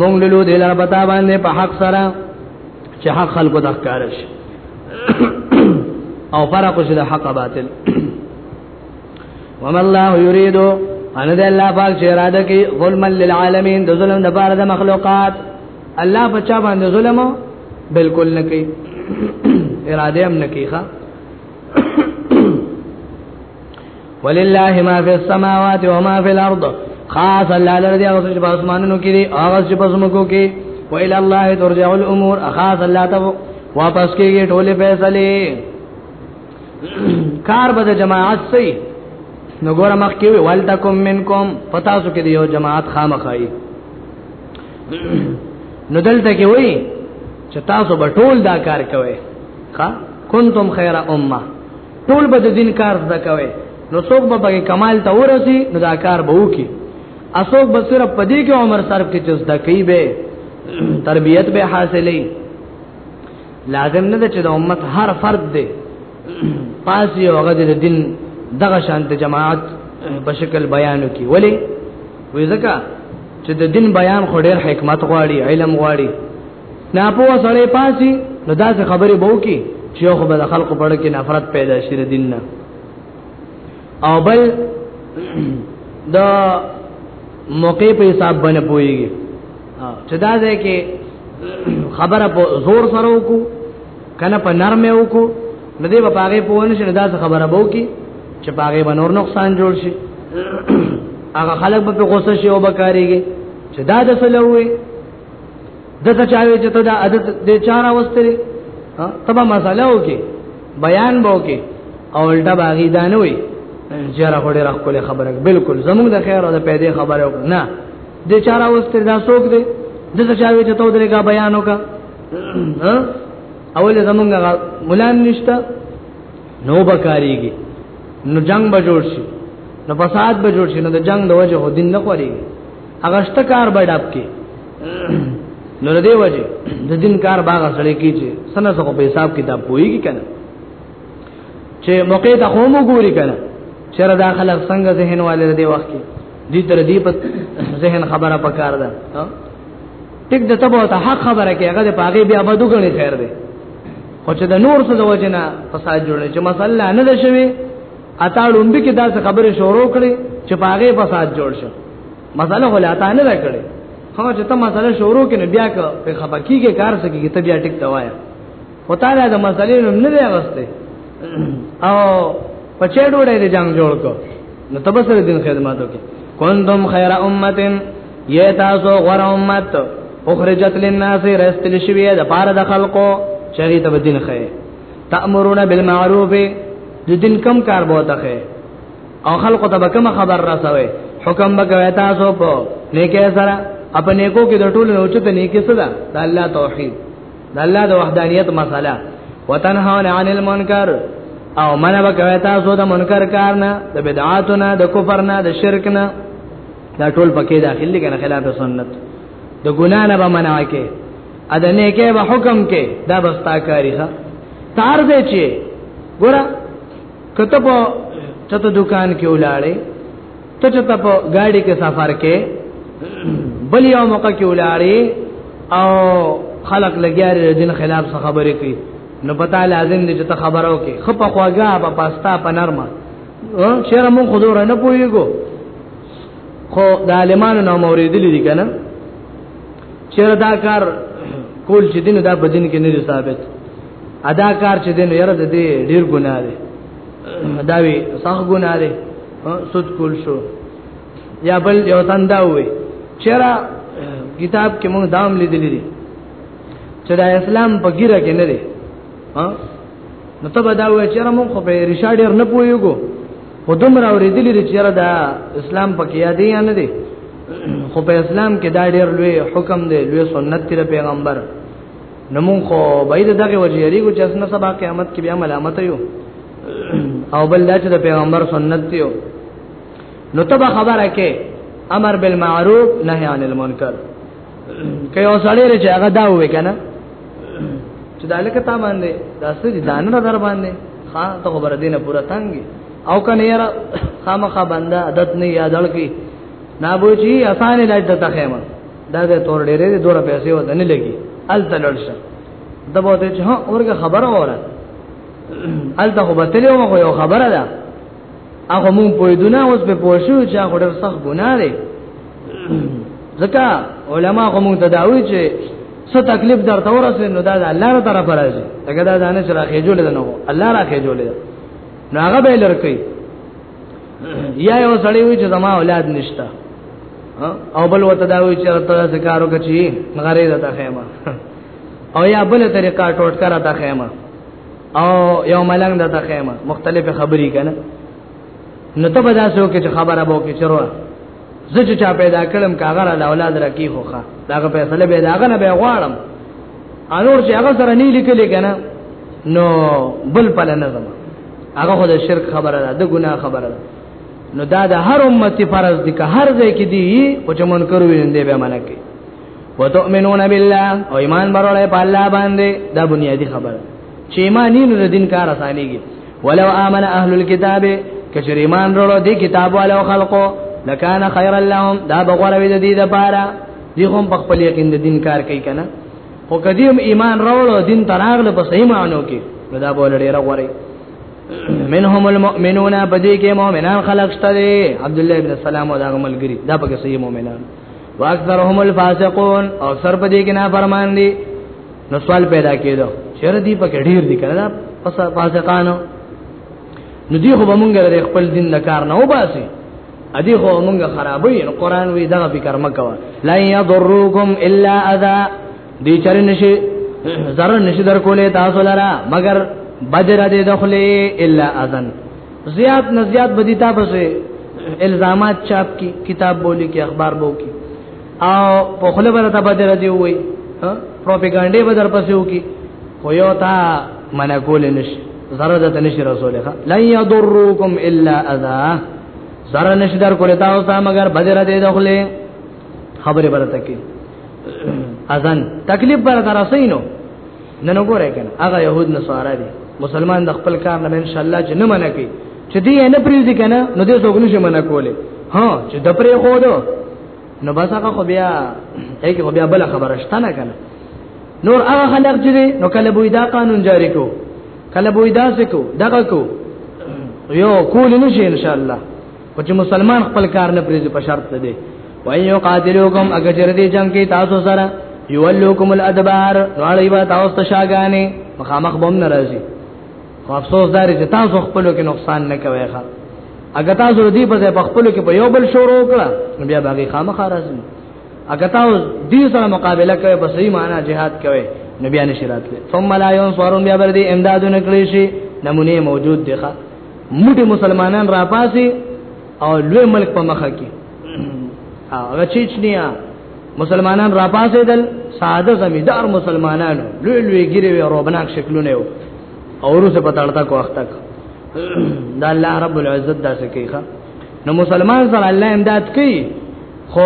مونږ له دې لار پتا باندې په حق سره چې حق خلکو د ښکارش او فرق شې د حق باطل وما الله يريد ان ذا الله پاک چې اراده کوي ظلم للعالمین د ظلم د بار د مخلوقات الله بچا باندې ظلم بالکل نه کوي اراده هم نه کوي ولله ما فی السماوات و ما فی الارض خاص الله لري هغه چې په اسمانونو کې دي هغه چې په زمکو کې و الى الله ترجع الامور خاص الله ته واپس کېږي ټولې فیصله کار به د جماعت سي نو ګور مخ کې وي والتکم منکم پتا سو کې یو جماعت خامخای نو دلته کې وي چې تاسو به ټول دا کار کوئ ها کنتم خیر امه ټول به د دین کار زده کوي نو څوک به په کمال ته ورسی نو دا کار به وکي اسوک به صرف په دې کې عمر صرف کې چې زده کوي به تربيت به حاصلې لازم نه ده چې د امت هر فرد دې پاس یو هغه د دین دغه شانت جماعت په شکل بیان کی ولی وې ځکه چې د دین بیان خو ډېر حکمت غواړي علم غواړي نه په سړې پاسي نو دا څه خبرې بو کې چې خو به خلکو پړ کې نفرت پیدا شي د دین نه او بل دا موقع په حساب باندې پويږي چې دا ځای کې خبره په زور سره وکړو کنه په نرمه وکړو نو دې په هغه په ونه شنه دا خبره بو کې چې په هغه باندې نقصان جوړ شي هغه خلک به په غوسه شي او بکاريږي چې دا د سلوي دته چاوي چې ته دا عادت د چاره وستري تبه مساله وکي بیان به وکي او الټا باغی دا نه وي چیرې خو ډېر خپل خبره بالکل زموږ د خیر او د پیدې خبره نه د چاره وستر دا څوک دی د څه چاوي چې تو درې کا بیان وکا اول زمونږ مولان نشتا نو بکاریږي نو جنگ به جوړ شي نو فساد به جوړ شي نو د جنگ د وجه هو دین نه خوريږي هغه شته کار به ډاب کې نو دې وجه د دین کار باغ سره کې چې سنه څه په حساب کتاب پويږي کنه چې موقع ته هم وګوري کنه چر دا خلک څنګه ذهن والے دې وخت کې دې تر دې په ذهن خبره پکار ده ټیک د تبو ته حق خبره کې هغه په هغه بیا بدو غني خیر دی خو چې د نور څه د وجنه فساد جوړ چې مسله نه ده شوی اته لومبي کې دا خبره شروع کړي چې په هغه فساد جوړ شي مساله ولا تا نه کړې خو چې ته مساله شروع کړې بیا که په خبکی کې کار سکیږي ته بیا ټیک دا وایا او تعالی د مسالې نوم نه دی غسته او په چې ډوړې دې جنگ جوړ کو نو تبصر دین خدماتو کې کنتم خیر امتن یا تاسو غره امت اخرجت للناس رستل شوی د پاره د خلقو شریعت به دین خیر تأمرون بالمعروف د دین کم کار بوته خیر او خلق ته کوم خبر رسوي حکم بکوي تاسو په نیکه سره خپل کو کې د ټولو نه اوچته نیکه څه ده د الله توحید د الله د وحدانیت مسله وتنهون عن المنکر او منه بکوي تاسو د منکر کار نه د بدعاتو نه د کفر نه د شرک نه دا ټول پکې داخل دي کنه خلاف سنت د ګنا نه به منع کې اده نه کې به حکم کې دا بستا کاری ښه تار دې چې ګوره کته په چته دکان کې ولاړې ته چته په گاډي کې سفر کې بل یو موقع کې ولاړې او خلق لګیاري د دین خلاف څه خبرې کوي نو پتا لازم دي چې ته خبرو کې خپ خواګه په پاستا په نرمه چیرې مون خدور نه پويګو خو د عالمانو نو موریدلې دي کنه چر دا کار کول چې دین دا بدین کې نه ثابت ادا کار چې دین یره د دې ډیر ګناه دی دا وی صح ګناه دی سود کول شو یا بل یو تندا وي چیرې کتاب کې موږ دام لیدلې دي چې دا اسلام په ګیره کې نه دی ها نو ته به دا وای چې موږ خو په ریشاډر نه پویګو خو دومره اوریدلی دی چې یاره دا اسلام پکې یادې یا نه دی خو په اسلام کې دا ډېر لوی حکم دی لوی سنت دی پیغمبر نو مونږ خو باید دغه وجه یې کو چې اسنه سبا قیامت کې بیا ملامت یو او بل دا چې د پیغمبر سنت دی نو تبه خبره کې امر بالمعروف نهي عن المنکر که یو سړی لري چې هغه دا وې کنه چې دا لکه تا باندې دا سړي دانه در باندې ها ته خبر دینه پورا تنګي او کنه یاره خامخا بنده عادت نه یادل کی نا بوچی اسانه لاج د تخیمه دا د تور ډېرې دوره پیسې و نه لګي ال تلړشه دبو ته چې ها اورګه خبره وره ال ته وبتلې مو یو خبره ده هغه مون پویدونه اوس په پوښو چې هغه ډېر سخت ګناه دی ځکه علما کوم ته داوی چې څه تکلیف درته ورسې نو دا د الله تر طرف راځي هغه دا ځان چې راخې جوړ نه نو الله راخې جوړ نو هغه به لرکې یا یو سړی وی چې زما اولاد نشته او بل وته دا وی چې راته ذکرو کچی مغری ده تا خیمه او یا بل طریقه ټوټ کرا تا خیمه او یو ملنګ دته خیمه مختلف خبرې کنه نو ته به تاسو کې خبره بو کې چروا زه چې چا پیدا کړم کاغه را اولاد راکی خوخه داغه فیصله به داغه نه به غواړم انور چې هغه سره نه لیکل کنه نو بل پل نه زما هغه خو د شرک خبره ده د ګناه خبره ده نو دا د هر امت فرض دي که هر ځای کې دي او چې منکر وي نه به منکه وتؤمنون بالله او ایمان برولې په الله باندې دا بنیادی خبره چې ایمان یې نو دین کار اسانيږي ولو امن اهل الكتاب کچر ایمان ورو دي کتاب والو خلقو لکان خیر لهم دا بغور وی د دې لپاره دی هم په خپل یقین د دین کار کوي کنه خو قدیم ایمان راوړو دین تراغله په صحیح معنی کې نو دا بول ډیر غوري منهم المؤمنون بدی کې مؤمنان خلق شته عبد الله ابن سلام او دا ملګری دا پکې صحیح مؤمنان واکثرهم الفاسقون او سر په دې کې نه فرمان دي نو سوال پیدا کېدو چیر دی په کې ډیر دي کنه پس فاسقانو نو دی خو به مونږ لري خپل دین د کار نه وباسي ادي خو مونږ خرابوي نو قران وی دغه فکر مکو لا یضرکم الا اذا دی چر نشي zarar نشي در کولې تاسو لرا مگر بدر دې دخلې الا اذن زیات نه زیات به دي تاسو الزامات چاپ کی کتاب بولی کی اخبار بو کی او په خله بر ته بدر دی وای پروپاګاندا به در پسې وکي خو یو تا منع کول نشي zarar د تنشي رسوله لا يضركم الا اذى zarar نشي در کول تاسو ته مگر بدر دی دخله خبره برته کی اذن تکلیف بر درسینو نن وګورئ کنه هغه يهود نصارا دي مسلمان د خپل کار نه ان شاء الله چې نه منع کوي چې دې نه پریږدي کنه نو دې څوک نشي منع کوله ها چې د پرې خو دو نو بس هغه خو بیا هیڅ خو بیا بل خبره شته نه کنه نور هغه خلک چې نو کله بوی دا قانون جاری کو کله بوی دا سکو دغه کو یو کول نشي ان شاء الله خو چې مسلمان خپل کار نه پریږي په شرط دی وای یو قاتلوکم اگر چر دې جنگ کې تاسو سره یولوکم الادبار نوالی با تاسو ته شاګانې مخامخ بم ناراضي خو افسوس دار چې تاسو خپل کې نقصان نه کوي ښا اگر تاسو دې په ځای په خپل کې په یو بل شروع کړه نو بیا باغی خامخ راځي اگر تاسو دې سره مقابله کوي په صحیح معنی جهاد کوي نبی ان شرات له ثم لا ينصرون بیا بر دې امداد نکړي شي نمونه موجود دي ښا موټي مسلمانان را پاسي او لوی ملک په مخه کې هغه چچنیا مسلمانان را پاسې دل ساده زمیدار مسلمانانو لوی لوی ګیره وی روبناک شکلونه او اورو څه پتاړتا کو وخت تک دا الله رب العزت دا څه کوي نو مسلمان سره الله امداد کوي خو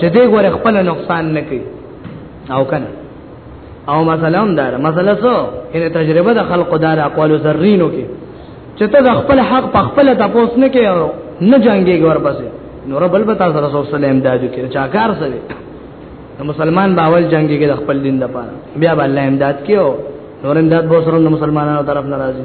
چې دې ګوره خپل نقصان نه کوي او کنه او مسله هم دار مسله سو ان تجربه د خلق دار اقوال زرینو کې چې ته د خپل حق په خپل تاسو نه کې او نه جنگي ګور پسې نور بل به تاسو رسول صلی الله علیه وسلم کې چا کار سره د مسلمان باول جنگي کې د خپل دین لپاره بیا به الله امداد کیو نور امداد به سره د مسلمانانو طرف ناراضي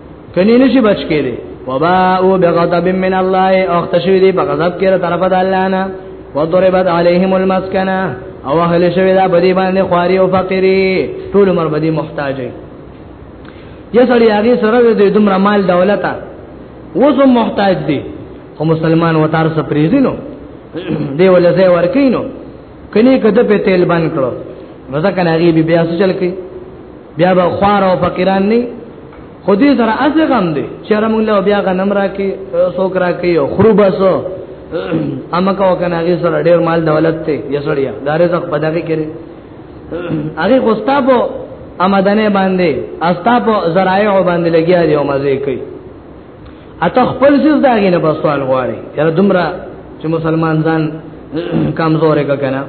کني نشي بچ کېږي وبا او بغضب من الله او تشوي دي بغضب کېره طرف د الله نه وضربت عليهم المسكنه او اهل شوی دا بدی باندې خواري او فقيري ټول عمر بدی محتاج وي یا سړی هغه سره د دومره مال دولت وسو محتاج دي خو مسلمان وتار سپریزینو دی ولزه ورکینو کني کده په تیل باندې کړو نو دا کنه غي بیا څه چل کی بیا به خوار او فقیران نه خو دې سره اسه غم دي چیرې مونږ له بیا غنم راکې سوک راکې او خروباسو اما کو کنه غي سره ډیر مال دولت ته یسړیا دارې زخ بدغه کړي هغه غستابو آمدنه باندې استاپو زرایع باندې لګیا دی او مزه کوي اته خپل څه داګه نه بسوال غواړي یره دومره چې مسلمان ځان کمزورې کنه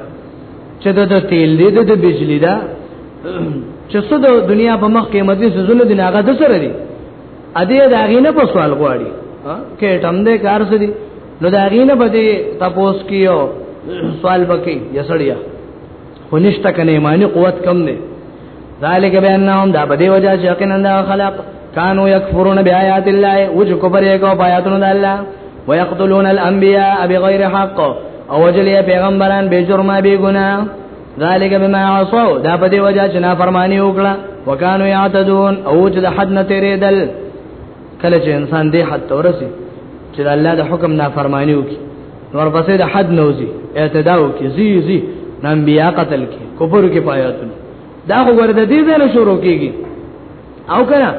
چې د تیل دې د بجلی دا چې څه د دنیا په مخ کې مدې سزونه دي هغه د سره دي ا دې داګه نه بسوال غواړي کې ټم دې کار څه دي نو داګه نه بده تاسو کیو سوال وکي یسړیا خو نشته کنه ایمانی قوت کم دی ذالک بانهم دا بده وجه چې یقینا دا خلق کانو یکفرون بیاات الله وج کفر یې کو بیااتونو د الله ويقتلون الانبیاء بغیر حق او وجلی پیغمبران به جرمه به ګناه ذالک بما عصوا دا بده وجه چې نافرمانی وکړه وکانو یعتدون او چې د حد نه تیرېدل کله چې انسان دې حد تورسي چې الله د حکم نافرمانی وکړي ورپسې د حد نوزي اعتدا وکي زی زی انبیا قتل کی کفر کې پایاتون دا خو ورته دې نه شروع کیږي او کړه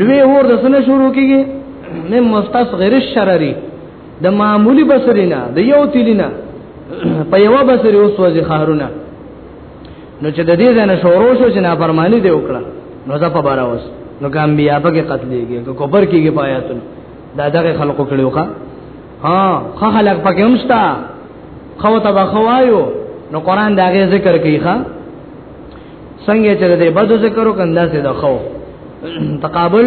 لوی ور د سنه شروع کیږي نه مستصغر الشرری د معمولی بصرینا د یو تیلینا په یو بصری اوس وځي خارونه نو چې د دې نه شروع شو چې نافرمانی دی وکړه نو ځا په بارا وس نو ګام بیا په کې قتلېږي کو کوپر کېږي پایاتونه دا دغه خلقو کړیوخه ها خو خلق پکې هم شتا خو ته بخوایو نو قران دا غي ذکر کوي ښا څنګه چې د بدو ذکر وکندا سي د خو تقابل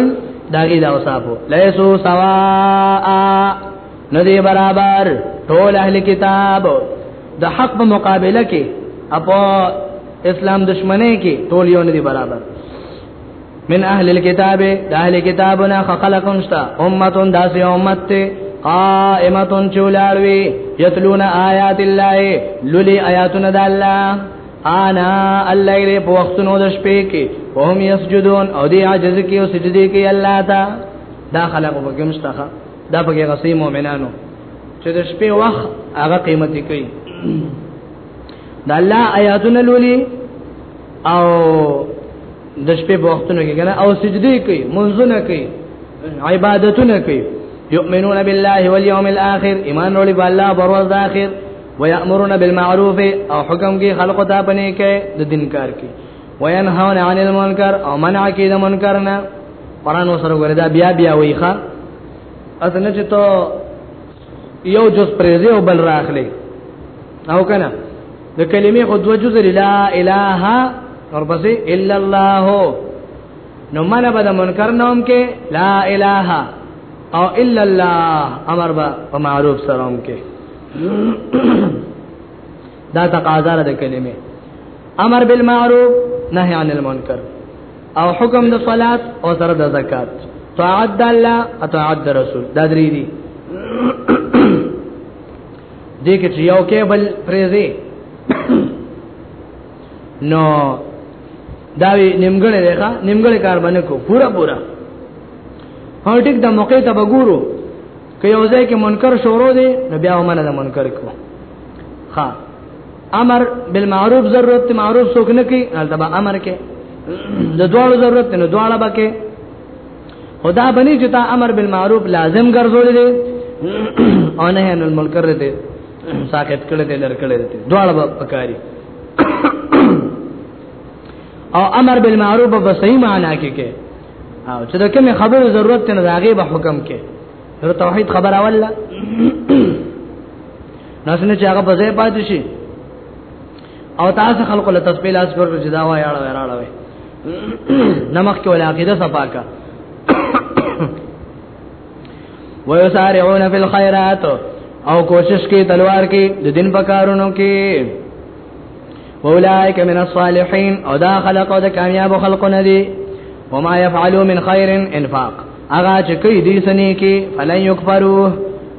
داغي دا وصافو ليسو سواء ندي برابر ټول اهل کتاب د حق په مقابله کې اپو اسلام دشمنه کې ټول یو ندي برابر من اهل الكتاب د اهل کتابنا خلقم شتا امه داس امت ته قائمه چولاړوي یتلون آیات الله للی آیاتنا د الله انا الليل په وختونو د شپې کې وهم يسجدون او دی عاجز کې او سجدي کې الله تا دا خلق وګمشتخ دا پکې غسي مؤمنانو چې د شپې وخت هغه قیمتي کوي د الله آیاتونه لولي او د شپې په وختونو کې کنه او سجدي کوي منځونه کوي عبادتونه کوي يؤمنون بالله واليوم الاخر ایمان ورو په الله بروز اخر ويأمرون بالمعروف او حکم کې خلق ته پني کې د دین کار کې وينهون عن المنکر او منع کې د منکر نه قران وسره وردا بیا بیا ویخه اته نه چې ته یو جز پریزه او بل راخلی او کنه د کلمې خو دوه جز لا اله اور بس الا الله نو معنی به د منکر نوم کې لا اله او الا الله امر به معروف سره هم کې دا تقاضا ده کلمه امر بالمعروف نهي عن المنکر او حکم د صلات او سره د زکات طاعت د الله او طاعت د رسول دا درې دي دې کې چې یو کې بل پریزي نو دا وی نیمګړې ده ښا نیمګړې کار باندې کو پورا پورا هر ټیک د موقع ته وګورو که یو ځای کې منکر شروع دی نو بیا ومنه د منکر کو ها امر بالمعروف ضرورت ته معروف څوک نه کوي هلته به امر کې د دواړو ضرورت نه دواړه به کې خدا بني چې تا امر بالمعروف لازم ګرځول دي او نه هن المنکر دي ساکت کړي دي لر کړي دي دواړه به پکاري او امر بالمعروف په صحیح معنی کې کې او چې د کوم خبرو ضرورت نه راغی به حکم کې نو توحید خبره ولا ناس نه چې هغه په ځای پاتې شي او تاسو خلق له تسبیح لاس پر چې دا وای اړه راړه وای نمخ کې ولا عقیده صفاکا ويسارعون في الخيرات او کوشش کې تلوار کې د دین په کارونو کې اولائک من الصالحین او دا خلق او دا کامیاب خلق ندی وما يفعلوا من خير انفاق اغا چې کوي دې سنې کې فلن يكفروه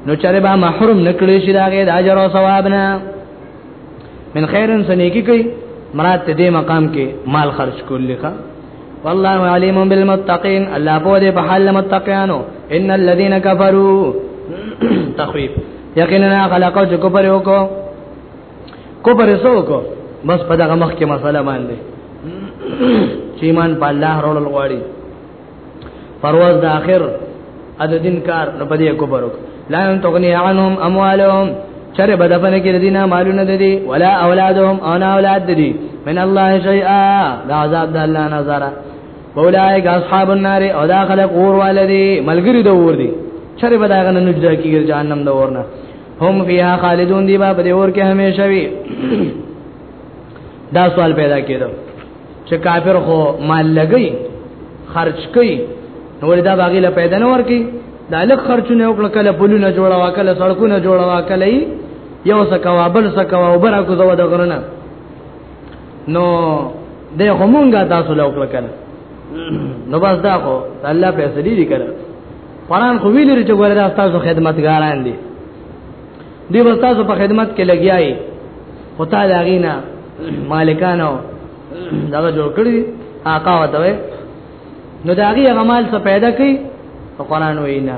نو چرې با محروم نکړي شي داګه د اجر او ثواب نه من خير سنې کې کوي مراد ته دې مقام کې مال خرج کول لکه والله عليم بالمتقين الله په دې په حال متقينو ان الذين كفروا تخويف یقینا خلقوا جو کفر وکړو کو پر سو کو بس په دغه مخ کې مسله باندې چې ایمان په الله رول غواړي پرواز د اخر ا د دین کار نو په دې کو پرو لا ان تغنی عنهم اموالهم چر بدفن کې د دینه مالونه د دي ولا اولادهم انا اولاد د دي من الله شیئا دا عذاب د الله نظر اولائک اصحاب النار او دا خلق اور والدی ملګری د اور دي چر بداغه نه نجدا کیږي جهنم د اور نه هم فيها خالدون دی با په اور کې همیشه وي دا سوال پیدا کېدو چې کافر خو مال لګي خرج کوي نو ولدا باغی له پیدا نه ورکی دا لک خرچونه وکړه کله بلونه جوړا وکړه سړکونه جوړا وکړه یو سکوا بل سکوا او برا کو زو د غرنه نو د همونګه تاسو له وکړه کله نو بس دا خو الله پیسې دي کړه قران خو ویل لري چې ګوره دا تاسو خدمتګاران دي دی به تاسو په خدمت کې لګیاي خو تا دا غینا مالکانو دا جوړ کړی آقا وته وي نو دا غي غمال څه پیدا کوي په قران وینا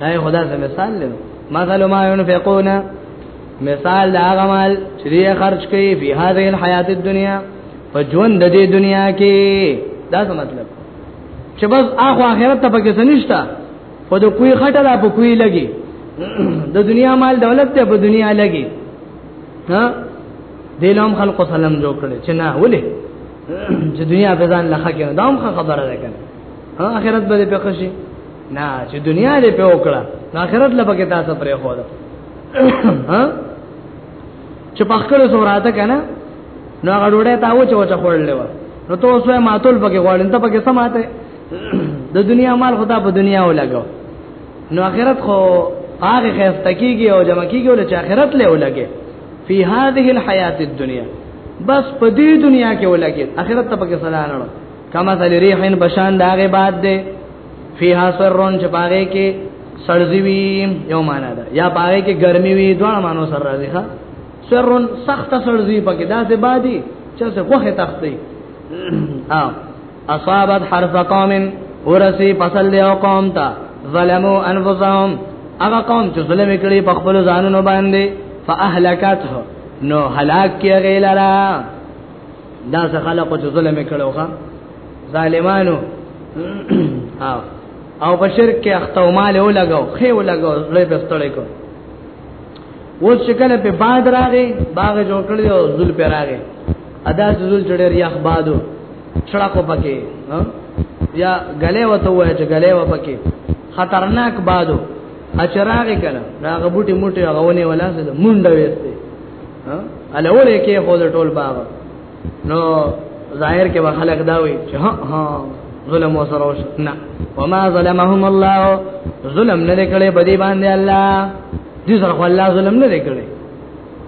دا خدا څه مثال له مثال ما ينفقون مثال دا غمال چې خرج کوي په هذه الحیات الدنیا په ژوند د دې دنیا کې دا څه مطلب چې بس اخو آخرت ته پکې سنشتا په د کوی خټه لا په کوی لګي د دنیا مال دولت ته په دنیا لګي ها دلهم خلق سلام جوړ کړي چې نه ولې چې دنیا په ځان لخه کې دا هم خبره ده کنه ها آخرت به په خوشي نه چې دنیا دې په وکړه آخرت لپاره تاسو پرې خو ده ها چې په خپل زوراته کنه نو هغه ډوډۍ تا و چې و چې خورلې و نو ته اوس ما تول پکې غوړل ته پکې سماته د دنیا مال خدا په دنیا ولګو نو اخرت خو هغه خسته کیږي او جمع کیږي ول چې اخرت له ولګي فی هذه الحیات الدنیا بس په دې دنیا کې ولګي اخرت ته پکې سلام نه کما ذل ریحین بشان داغه بعد ده فیها سرون چې باغې کې سړځي وي یو معنا ده یا باغې کې ګرمي وي دوه مانو سره راځي ښا سرون سخت سړځي پکې داسې بادي چې څه خوخه تختې ا اصابت حرف قوم ورسی فصل دی او قوم تا ظلمو انفسهم هغه قوم چې ظلم کړي په خپل ځانونو باندې فاهلکته نو هلاک کیږي لرا دا څه خلق چې ظلم کړو ښا ظالمانو او په شرک کې اخته او مال او لګاو خې او لګاو لوی پستړې کو اوس شکل په باد راغې باغ جوړ کړی او ذل په راغې ادا ذل چړې ریاخ بادو چړا کو پکې یا غلې وته وای چې غلې و پکې خطرناک بادو اچراغې کړه راغه بوټي موټي غوونه ولا سره مونډه وېسته ها اله ولې کې خو ټول باغ نو ظاهر کې به خلک دا وي چې ها ها ظلم وسره وش نه وما ظلمهم الله ظلم نه کړي بدی باندې الله دې سره الله ظلم نه کړي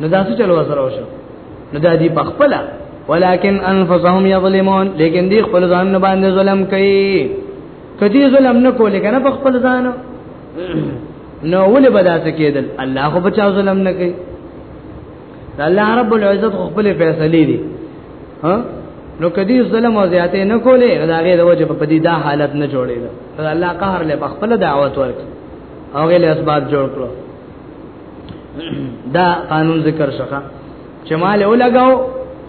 نو دا څه چلو وسره وش نو دا دې پخپلا ولكن انفسهم يظلمون لیکن دې خپل ځان باندې ظلم کوي کدی ظلم نه کولې کنه په خپل ځان نو ولې بداسه کېدل الله خو بچا ظلم نه کوي الله رب العزت خپل فیصله دي ها نو کدی ظلم او زیاتې نه کولې دا غي د وجه په دې دا حالت نه جوړېد دا الله قهر له خپل دعوت ورک او غي له اسباب جوړ کړو دا قانون ذکر شخه چې مال ولګاو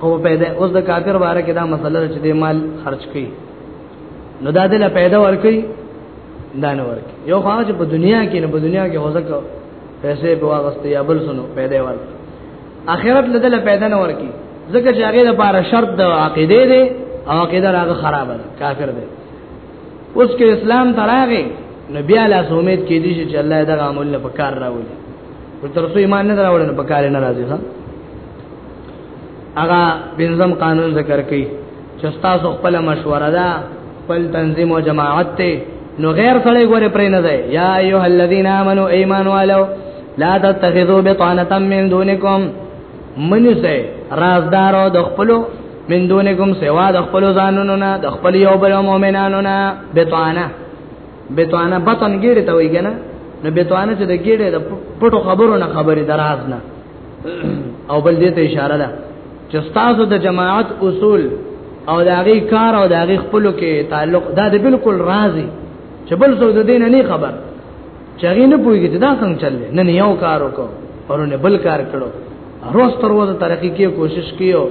او پیدا اوس د کافر باره کې دا مسله چې د مال خرج کړي نو دا دله پیدا ورکړي دا نه ورکړي یو خو چې په دنیا کې نه په دنیا کې هوځکه پیسې په واغسته یا بل سنو پیدا ور اخرت لدل پیدا نه ورکی ځکه چې هغه لپاره شرط د عقیده دی او عقیده راغه خراب ده کافر دی اوس کې اسلام تراغه نبی علی امید کې دي چې الله دا عمل په کار راولي پر ترسو ایمان نه راوړل په کار نه راځي ها هغه بنظم قانون ذکر کړي چې تاسو خپل مشوره ده خپل تنظیم او جماعت ته نو غیر سره ګوره پرې نه ده یا ایه الذین آمنو ایمان والو لا تتخذوا بطانه من دونکم منی سه رازدارو د خپل من دونکم سوا د خپل ځانونو نه د خپل یو بل مؤمنانو نه بطانه بطانه بطن ګیره ته ویګنه نو بطانه چې د ګیره د پټو خبرو نه خبرې دراز نه او بل دې ته اشاره ده چې تاسو د جماعت اصول او د هغه کار او د هغه خپل کې تعلق دا د بالکل راضي چې بل څه د دین نه خبر چې هغه نه پوهیږي چې دا څنګه چل نه نه یو کار وکړو او نه بل کار کړو روز تر روزه ترقی کې کوشش کیو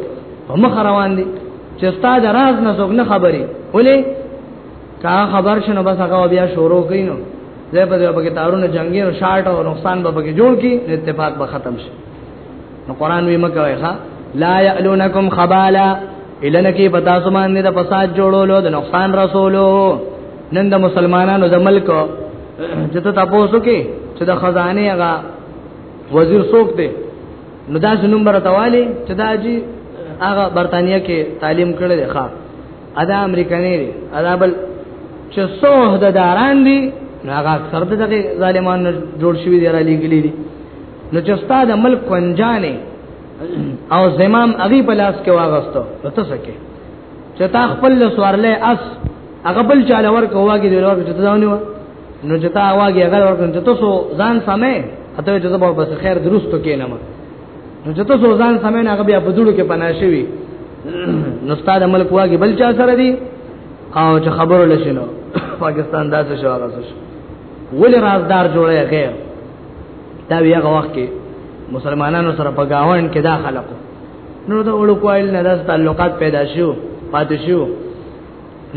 په مخ روان دي چې ستاسو راز نه څوک نه خبري ولې کا خبر شنو بس هغه بیا شروع کینو زه په دې په کې تارونه جنگي او شارټ او نقصان به پکې جوړ کی اتفاق به ختم شي نو قران وی مکه وای ښا لا یعلونکم خبالا النکی پتا سمان نه د فساد جوړولو د نقصان رسولو نن د مسلمانانو د ملک چې ته تاسو کې چې د خزانه هغه وزیر څوک دی نو دا زنوم برتوالی چې دا جی هغه برتانیې کې تعلیم کړی دی ښا ادا امریکایي دی ادا بل چې سوه د داران دي هغه اکثر دغه ظالمان جوړ شوی دی را لګلی دي نو چې استاد ملک کنجانه او زمام اغي په لاس کې واغستو نو ته سکه چې تا خپل سوارلې اس هغه بل چاله ورکو واګي دی ورکو چې ته ځاونی و نو چې تا واګي هغه ورکو چې تاسو ځان سمې اته چې زه به بس خیر درستو کینم نو چې تاسو ځان سمې نه غبیا په دړو کې پناه شوی نو ستاد ملک واګي بل چا سره دی او چې خبرو لشنو پاکستان داسې شو هغه شو ولې رازدار جوړه غیر دا بیا هغه وخت کې مسلمانانو سره په گاون کې دا خلکو نو دا اولو کوایل نه داس تعلقات پیدا شو پاتې شو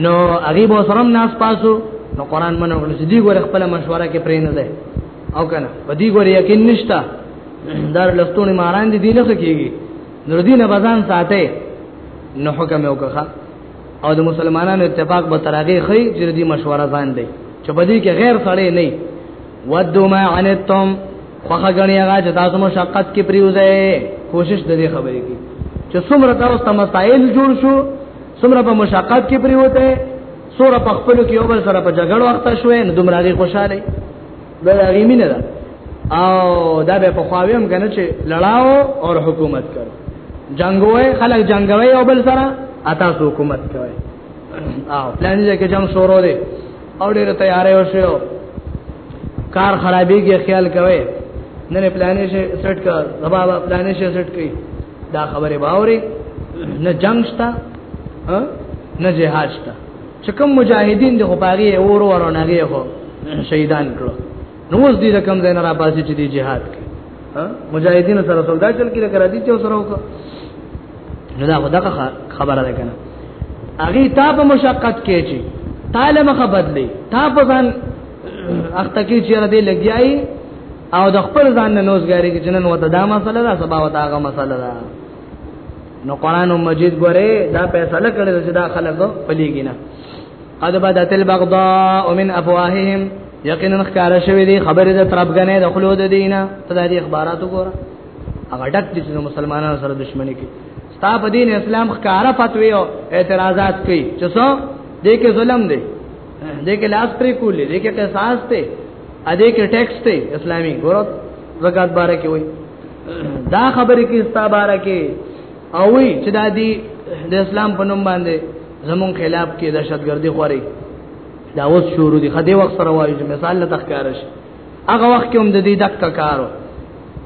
نو هغه به سره ناس پاسو نو قران منو کړ چې دی ګور خپل مشوره کې پرې نه ده او کنه په دې ګور یقین نشته دار لستونی ماران دي دینه کېږي نو دینه بزان ساته نو حکم یو کخه او د مسلمانانو اتفاق به ترغه خي چې دې مشوره ځان دی چې په دې کې غیر سړی نه ودو ما عنتم خوخه غنی هغه چې تاسو مشقت کې پریوځي کوشش د دې خبرې کې چې څومره تاسو ته مسائل جوړ شو څومره په مشقت کې پریوته سوره په خپل کې یو بل سره په جګړه وخت شوې نو دومره غي خوشاله دا غي مینه ده او دا به په خواویم کنه چې لړاو او حکومت کړ جنگوي خلک جنگوي او بل سره اتا سو حکومت کوي او پلان دې کې جنگ شروع دی او ډېر تیارې وشو کار خرابېږي خیال کوي نه نه پلانې شي سټ کا زبا پلانې شي سټ کوي دا خبره باورې نه جنگ شته نه جهاد شته چې کوم مجاهدین د غباري اور ورو نه لري هو شهیدان کړو نو اوس دې کوم ځای نه را پاسې چې دی جهاد کوي مجاهدین سره سودا چل کې کرا دي چې سره وکړه نو دا خدغه خبره ده کنه اغه تا په مشقت کې چې تعالی مخه بدلی تا په ځان اخته کې چې را دې لګیایي او د خپل ځان نه نوزګاری کې جنن وته دا مسله ده سبا وته هغه مسله ده نو قران مجید ګوره دا فیصله کړی چې دا خلک پلیږي نه قد بدت البغضاء من افواههم یقینا ښکار شوی دی خبره د تربګنې د خلود دینه ته د اخبارات وګوره هغه ډک دي چې مسلمانانو سره دښمنی کوي ستا په دین اسلام ښکارا فتوی او اعتراضات کوي چې څو دې کې ظلم دی دې کې لاس پرې کولې دې کې قصاص دی ا دې کې ټیکس ته اسلامي ګورو زکات باره کې وای دا خبرې کې ستا باره کې او وی چې دا دی د اسلام په نوم باندې زمون خلاف کې دهشتګردي خوري دا اوس شروع دي خدي وخت سره وایي چې مثال لا تخکارش هغه وخت کې هم د دې دک کارو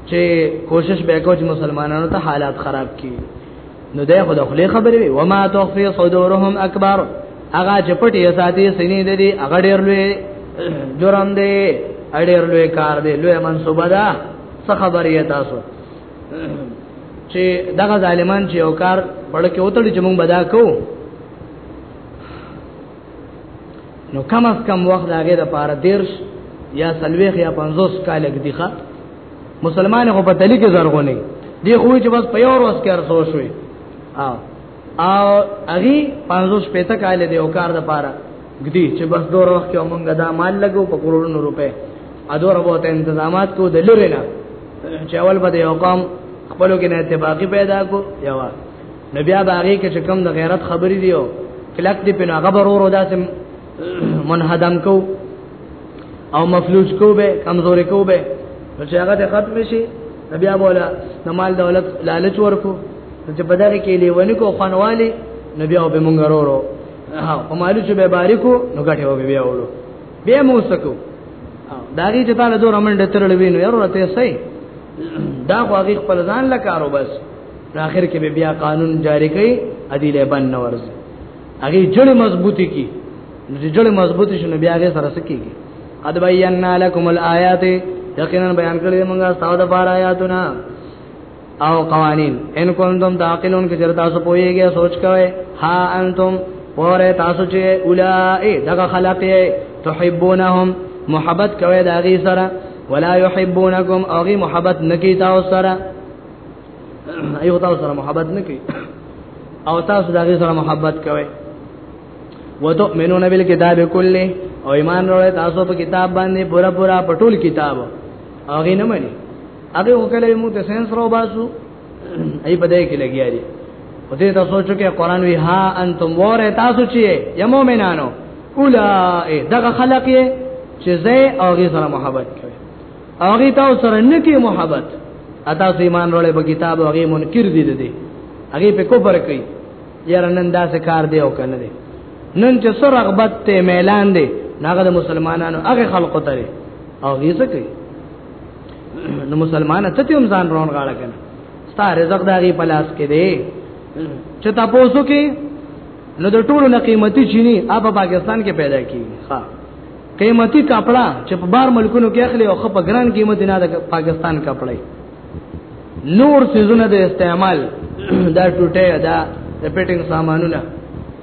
چې کوشش به کوي مسلمانانو ته حالات خراب کړي نو ده خو د خلی خبرې وي وما تخفي صدورهم اکبر هغه چې پټي ساتي سینې د دې هغه ډېر لوی جرم دی ډېر لوی کار دی لوی منصوبه ده څه خبرې تاسو چې دغه ظالمان چې یو کار پړ کې وتړي چې مونږ بدا کو نو کم از کم وخت هغه د پاره دیرش یا سلويخ یا 50 کال کې دی ښه مسلمان خو په تلی کې زرغونی دی خو چې بس په یو ورځ کې ارسو شوې او او اغي 500 پته کال دی او کار د پاره ګدی چې بس دوه ورځ کې مونږ دا مال لګو په کروڑونو روپے ادور بہت انتظامات کو دلری نه چې اول به یو قوم خپلو کې نه اتفاقی پیدا کو یو نبي هغه کې چې کم د غیرت خبرې دیو کلک دی په هغه برور داسم منهدم کو او مفلوج کو به کمزوري کو به نو چې هغه د ختم شي بیا بوله د مال دولت لالچ ورکو چې په دغه کې لیونی کو خنوالي نبی او به مونږ ورو او مالو چې به باریکو نو ګټه و بیا ولو بیا مو سکو داږي چې تعالی دور امن ډتر لوي نو یاره ته سي دا خو هغه خپل ځان لکارو بس اخر کې بیا قانون جاری کړي ادي له بن نورځي هغه جوړه مضبوطی کی چې جوړه مضبوطی شنو بیا هغه سره سکیږي قد بینا لكم الآیات یقینا بیان کړی موږ تاسو د بار آیاتونه او قوانین ان کوم تعقلون کې چرتا سو پويږي سوچ کوي ها انتم پوره تاسو چې اولائے دغه خلق تحبونهم محبت کوي دا غي سره ولا يحبونكم اغي محبت نکي تاسو سره ایو تاسو سره محبت نه کوي او تاسو دا غي سره محبت کوي وتؤمنون بالکتاب کله او ایمان وروړي تاسو په کتاب باندې پورا پورا پټول کتاب هغه نه مني هغه وکړي موږ ته سنس رو باسو ای په دې کې لګیا دي او دې تاسو چې کې قران وی ها انتم وره تاسو چې یا مؤمنانو اولائ دغه خلق چې زه او غي سره محبت کوي هغه تاسو سره نه کې محبت اته سو ایمان وروړي په کتاب هغه منکر دي دي هغه په کوپر کوي یاره نن داسې کار دی او کنه دی نن چې سره رغبت ته میلان دی ناګه د مسلمانانو هغه خلقو ته او هغه څه کوي نو مسلمان ته تیم ځان رون غاړه کنه ستا رزق داغي پلاس کې دی چې تاسو کې نو د ټولو نه قیمتي چینی اپ پاکستان کې پیدا کی ها قیمتي کپڑا چې په بار ملکونو کې اخلي او خپ ګران قیمت نه ده پاکستان کپڑا نور سيزونه د استعمال دا ټوټه دا د پیټینګ سامانونه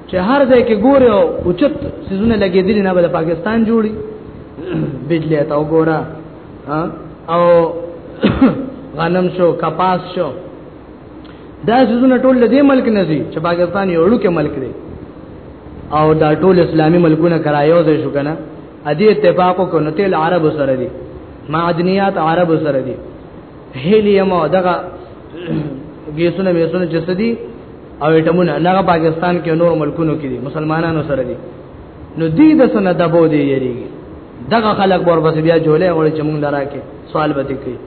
چې هر ځای کې ګوره او اوچت سيزونه لګېدل نه به پاکستان جوړي بجلی ته وګوره او غنم شو کپاس شو دا سيزونه ټول د دې ملک نه دي چې پاکستان یو لوی ملک دی او دا ټول اسلامي ملکونه کرایو ځای شو کنه ا دې اتفاق کو نو تل عرب سره دي معدنیات عرب سره دي هیلیم او دغه ګیسونه میسونه چې سدي او اټمونه هغه پاکستان کې نور ملکونو کې دي مسلمانانو سره دي نو دې د سنه دبو دی یریږي دغه خلک ورپسې بیا جوړه وړي چې مونږ لراکه سوال به کوي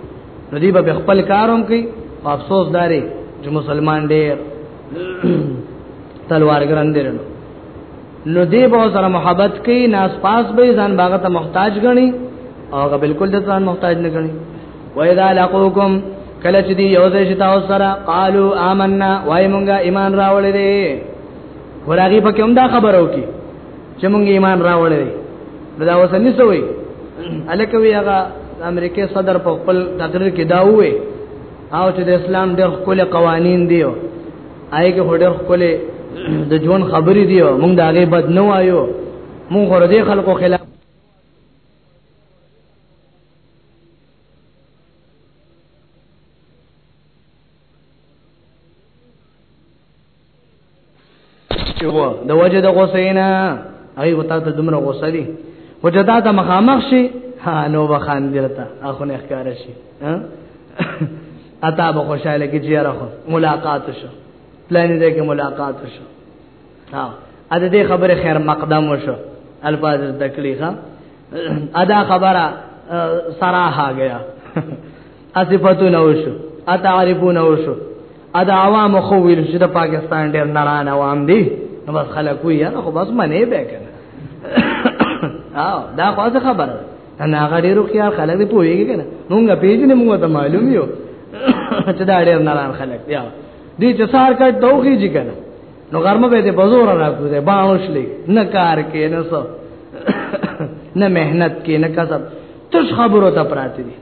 نو دی به خپل کاروم کوي او افسوس داري چې مسلمان ډېر تلوار ګران دي نو دی به سره محبت کوي ناس پاس به ځان باغ ته محتاج غني او هغه بالکل د ځان محتاج نه غني وایدا لقوکم کله چې دی یو ځای شتا سره قالو آمنا وای مونږه ایمان راوړې دي ورغي پکې هم دا خبرو کې چې مونږ ایمان راوړل نو دا اوس نه سوې الکه وی هغه امریکای صدر په خپل تقریر کې دا وې او چې د اسلام ډېر خپل قوانين دي او آی کې هډر خپل د جون خبرې دي او مونږ دا غي بد نه وایو مونږ غره دي خلکو خلاف چې و د وجه د غوسینا هغه وتا ته دومره غوسه دي وجدا ته مخامخ شي ها نو وخان درته اخو نه ښکار شي ها اتا به خوشاله کې جیره خو ملاقات شو پلان دې کې ملاقات شو ها ا دې خبره خیر مقدم وشو الفاظ ذکلی ها ادا خبره سراحا گیا اصفاتو نوشو اتعرفو نوشو ادا عوام خو ویل چې د پاکستان ډیر نران عوام دي نو بس خلک وی یاره خو بس منه به کنه او دا خو څه خبره نه هغه ډیرو خیال خلک دی پوهیږي کنه مونږ پیژنې مونږ ته معلوم یو چې دا ډیر نران خلک دی دي چې سار کټ دوخي جی کنه نو غرمه به دې بزور راکو دې باوش لې نه کار کې نه سو نه مهنت کې نه کسب تش خبرو ته پراته دي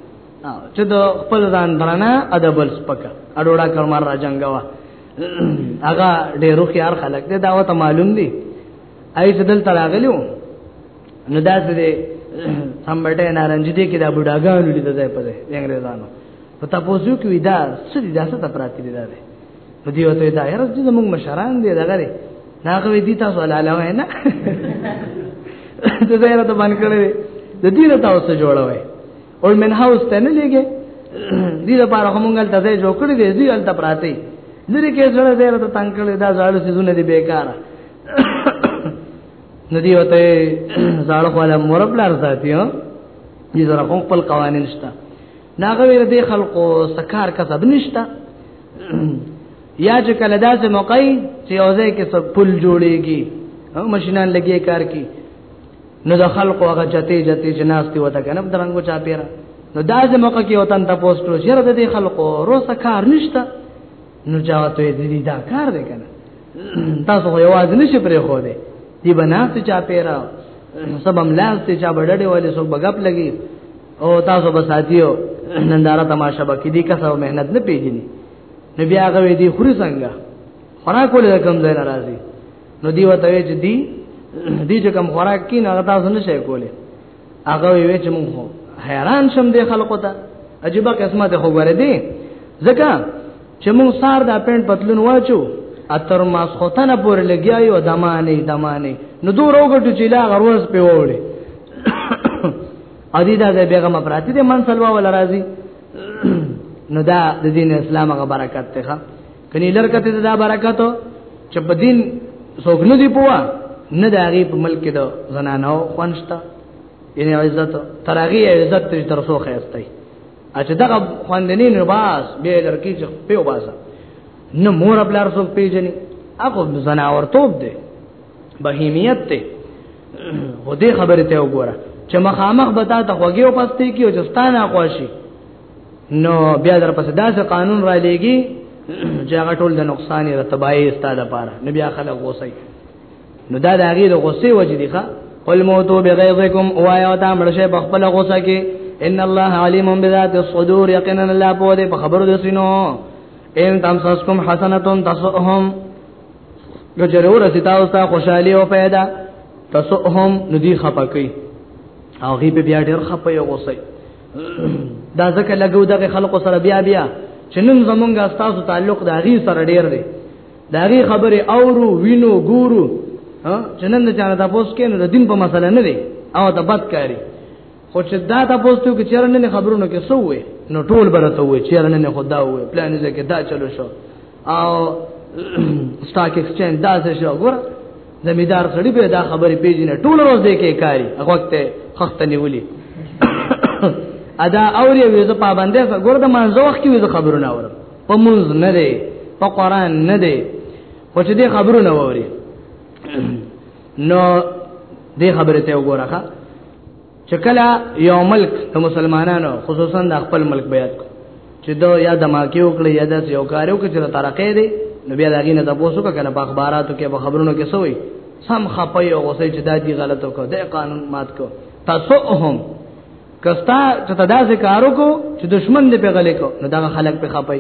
چې د خپل ځان درنه ادب سپکا اډوړه کلمار راجنګوا هغه ډېرو خيار خلک دې دا وته معلوم دي اې څه دل تراغلیو نو دا څه دې سمبټه نارنج دې کې دا بډاګانو لیدل ځای په دې انګريزانو په تاسو کې ودا څه دي دا څه ته پراته دي دا نو دی وته دا یې رځي زموږ مشران دی دغه دی ناغه وی دي تاسو لاله وای نه ته زیره ته باندې کړې د دې له تاسو جوړوي او من هاوس ته نه لګي دې لپاره همونګل ته جوړ کړی دی دې الته پراته لري کې زړه زیره ته تنگ کړی دا زړه سيزونه دي بیکاره ندی وته زړه خپل مربلار ذاتي دي زره خپل قوانين شته ناغه ویره دې خلکو سکار کسب نشتا یا چې کله داسې موقع چې اوځه کې سب پل جوړيږي او ماشينان لګي کار کوي نو د خلکو هغه جته جته جناستي وته کنه درنګو چا پیرا نو داسې موقع کې وطن ته پوسټو شر د دې خلکو روسه کار نشتا نو چاته دې دا کار دی کنه تاسو یو واز نشي پرې خو دې دی بنات چا پیرا سب املاس ته چا بډړې والے سو بغپ لګي او تاسو به ساتیو ننداره تماشا بکې دي کسو مهنت نه پیژني نو بیا هغه دې خوري څنګه خوراک ولې کم ځای ناراضي نو دی وته چې دی دی چې کم خوراک کین هغه تاسو نه شي کولای هغه وی چې موږ حیران شم د خلکو ته عجیب قسمه ته خبره دي ځکه چې موږ سار دا پینټ پتلون واچو اتر ما سخوتنه پور لګیای او دمانه دمانه نو دور وګټو چې لا غروز په وړي ادي دا د بیغمه پراتی دي منسلوا ولا راضي نو دا د دین اسلام غو برکت ته کني لرکته دا برکت چې په دین څوک نه دی پوهه نه د هغه په ملک د زنانو خوانشتا یعنی عزت ترغی عزت تر تر سو خیرتای اته دغه خوندنی نه باس به لرکی چې په وباسه نه مور خپل رسول پیجنې اخو زناور توپ دی بهیمیت ته و دې خبره ته وګوره چې مخامخ بتا ته خوږیو پستې کیو چې ستانه خوشي نو بیا در پس داسې قانون را لېږي چې هغه ټول د نقصان او تباہي ستاده پاره نو بیا خلک غوسه نو دا د هغه د غوسې وجې دي ښا قل موتو بغیظکم وایا تا مرشه په خپل غوسه کې ان الله علیم بذات الصدور یقینا الله په دې په خبرو د سينو ان تمسسکم حسنه تسؤهم نو ضرور ستا او تا خوشحالي او پیدا تسؤهم ندی خپکی او غیب بیا ډیر خپي غوسه دا ځکه لګو دغه خلکو سره بیا بیا چې نن زمونږه تاسو تعلق د هغه سره ډیر دی د هغه خبره اورو وینو ګورو چې نن د چانه تاسو کې نو د دین په مسله نه دی او د بد کاری خو چې دا تاسو ته کې چیرې نه خبرونه کې سو وي نو ټول برته وي چیرې نه خدا وي پلان یې کې دا چلو شو او سٹاک ایکسچینج دا څه شو ګور زمیدار سړی به دا خبرې پیژنې ټول ورځ دې کې کاری هغه وخت خخت نیولې ادا اوري وې زه پابندې سره ګور د منځو وخت کې وې خبرونه اورم په مونږ نه دی په قران نه دی خو چې دې خبرونه ووري نو دې خبرې ته وګورخه چکلا یو ملک د مسلمانانو خصوصا د خپل ملک بیات کو چې دا یا د ماکه وکړي یا د یو کارو کې چې ترقې دی نو بیا دغې نه تاسو کا کنه په اخباراتو کې په خبرونو کې سوې سم خپه یو غوسه چې دا دی غلطو کو د قانون مات کو تاسو هم کستا چې تداسې کارو کو چې دشمن دې په غلې کو نو دا خلک په خپه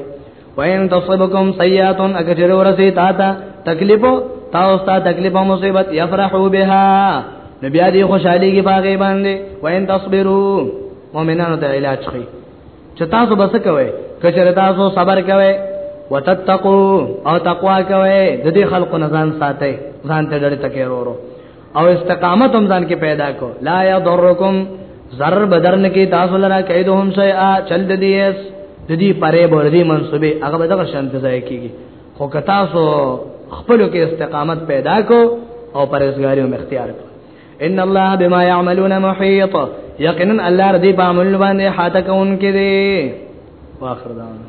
وین تصبکم سیئات اگر چر ورسی تا تا تکلیف تا اوستا تکلیف او مصیبت یفرحو بها نبی ادي خوشحالي کې باغې باندې وین تصبروا مؤمنانو ته علاج خي چې تاسو بس کوي کچره تاسو صبر کوي وتتقو او تقوا کوي د دې خلقو نزان ساتي ځان ته ډېر تکي ورو او استقامت هم ځان کې پیدا کو لا یضرکم ضرر بدرن کې تاسو لرا کیدهم شیئا چل د دې اس د دې پرې بول دې منسوبه هغه به دغه شانت ځای کیږي خو که تاسو خپل کې استقامت پیدا کو او پرهیزګاری هم اختیار کو ان الله بما يعملون محيط یقینا الله ردی په عمل باندې حاته کون کې دي واخر دعوانا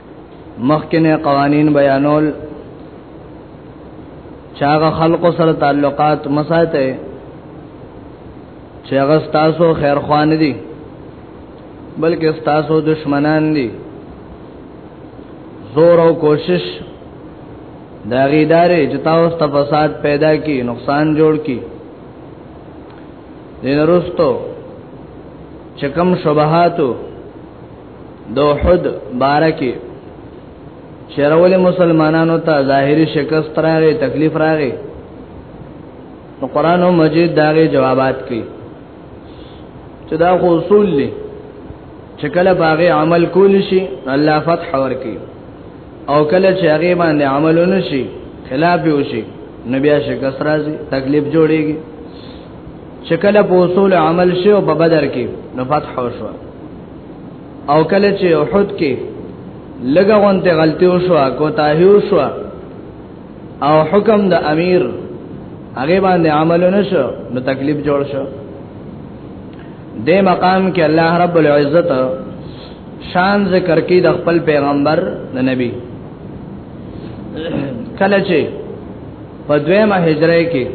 مخکنه قوانین بیانول چاغه خلق سره تعلقات مساته چې هغه تاسو خیر خوان دي بلکې تاسو دشمنان دي زور او کوشش دا غیدارې چې تاسو ته فساد پیدا کی نقصان جوړ کی دین رستو چکم شبهاتو دو حد بارکی چرول مسلمانانو ته ظاهری شکست راغی تکلیف راغی نو قران مجید داغه جوابات کوي چې دا خو اصول دي چې کله باغې عمل کول شي الله فتح ورکي او کله چې هغه باندې عملونه شي خلاف وشي نو بیا شکست راځي تکلیف جوړيږي چې کله په اصول عمل شي او په بدر کې نو فتح وشو او کله چې احد کې لګه غونته غلطي وشو کوتاهي وشو او حکم د امیر هغه باندې عمل نشو نو تکلیف جوړ شو د مقام کې الله رب العزت شان ذکر کې د خپل پیغمبر د نبی کله چې په دویمه هجره کې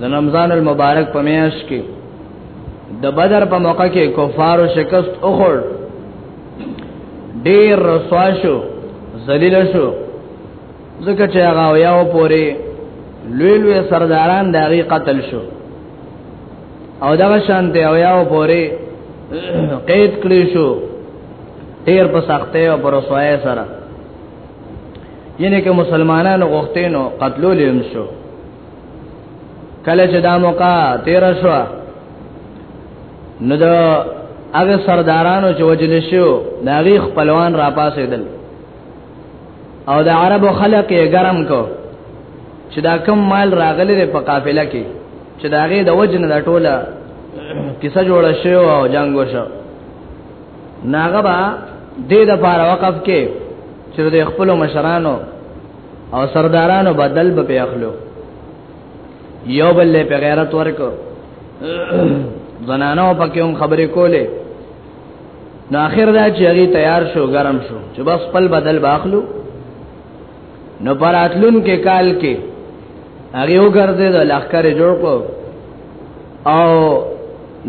د رمضان المبارک په میاشت کې د بدر په موقع کې کفارو شکست اخور ډیر رسوا شو ذلیل شو ځکه چې هغه یو پوري لوی لوی سرداران د هغه قتل شو او دا شانته او یو پوري قید کړی شو ډیر په سختۍ او پر رسوای سره ینه کې مسلمانانو غوښتینو قتلول هم شو کله چې دا موقع تیر شو نو دا هغه سردارانو چې وجل شو دا غي خپلوان را پاسېدل او د عربو خلق یې ګرم کو چې دا کم مال راغلی په قافله کې چې دا غي د وجن د ټوله کیسه جوړه شو او جنگ وشو ناغه با دې د پاره وقف کې چې د خپل مشرانو او سردارانو بدل به په اخلو یو بل له په غیرت ورکو زنانو پکې هم خبرې کولې نو اخر دا چې هغه تیار شو ګرم شو چې بس خپل بدل باخلو نو پر اتلون کې کال کې هغه وګرځي د لخر جوړ کو او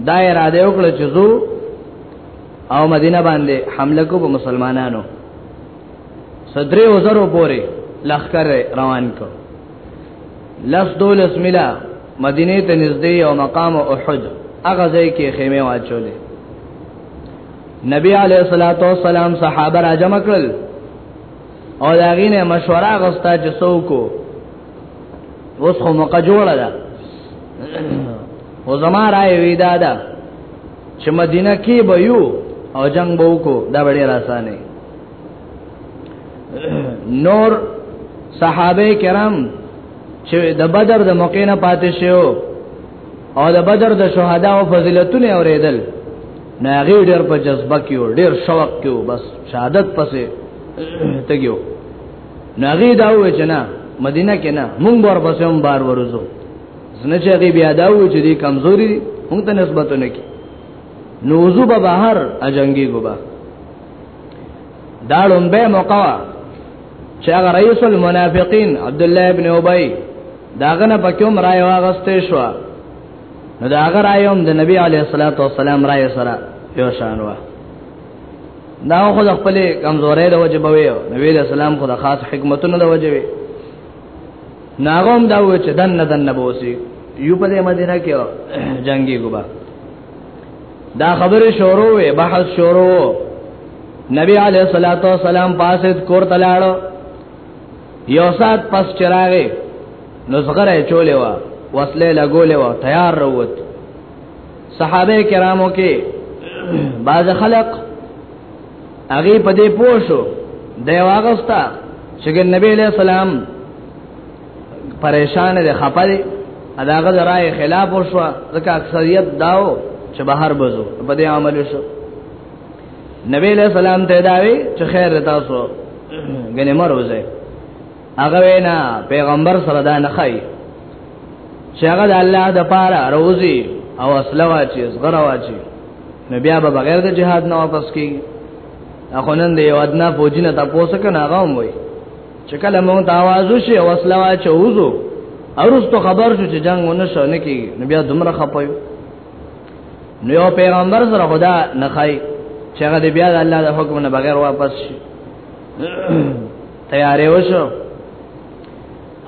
دا اراده وکړه چې زو او مدینه باندې حمله کو په مسلمانانو صدرې وزرو پورې لخر روان کو لس دولس ملا مدینه ته نږدې او مقام احد هغه ځای کې خیمه واچولې نبی علیہ الصلوۃ والسلام صحابه را جمع کړل او دا غینه مشوره غوښته چې څوک اوس خو مقجوړه ده او زما راي وی دا ده چې مدینه کې به یو او جنگ به وکړو دا به ډیر اسانه نور صحابه کرام چې د بدر د موقع نه پاتې شو او د بدر د شهدا او فضیلتونه اوریدل نه غیر ډیر په جذبه کې او ډیر شوق کې بس شهادت پسې تګیو نه غي دا و چې نه مدینه کې نه مونږ ور پسې هم بار ورزو زنه چې هغه بیا دا و چې دې کمزوري مونږ ته نسبت نه کی نو وضو به بهر اجنګي ګوبا دا لومبه موقع چې هغه رئیس المنافقین عبد الله ابن ابي داغه نه پکوم راي واغسته شو نو داغه رايوم د نبی عليه الصلاه والسلام راي سره یو شان و دا خو خپل کمزورې د وجه بوي نبی عليه السلام خو د خاص حکمتونو د وجه وي ناغوم دا و چې دن نه دن نه بوسي یو په مدینه کې جنگي ګوبا دا خبره شروع وې بحث شروع نبی علیہ الصلوۃ والسلام پاسد کور تلاړو یو سات پس چراغه نسغره چولې وا وصله لګولې وا تیار وروت صحابه کرامو کې باز خلق هغه په دې پوښو دی واغستا چې نبی له سلام پریشان دي خپه دي اداغه درای خلاف وشو ځکه اکثریت داو چې بهر بزو په دې عمل وشو نبی له سلام ته داوي چې خیر تاسو غنیمه روزه هغه وینا پیغمبر سره دا نه خای چې هغه د الله د پاره روزي او اصله واچي زغره واچي نو بیا به بغیر د جهاد نه واپس کی اخو نن دی ودنا فوجینه تاسو کنه هغه وای چې کله مونږ تاوازو شي او اصله واچو وزو ارستو خبر شو چې جنگ ونه شو نه کی نو بیا دومره خپایو نو یو پیغمبر سره خدا نه خای چې هغه بیا د الله د حکم نه بغیر واپس شي تیارې وشو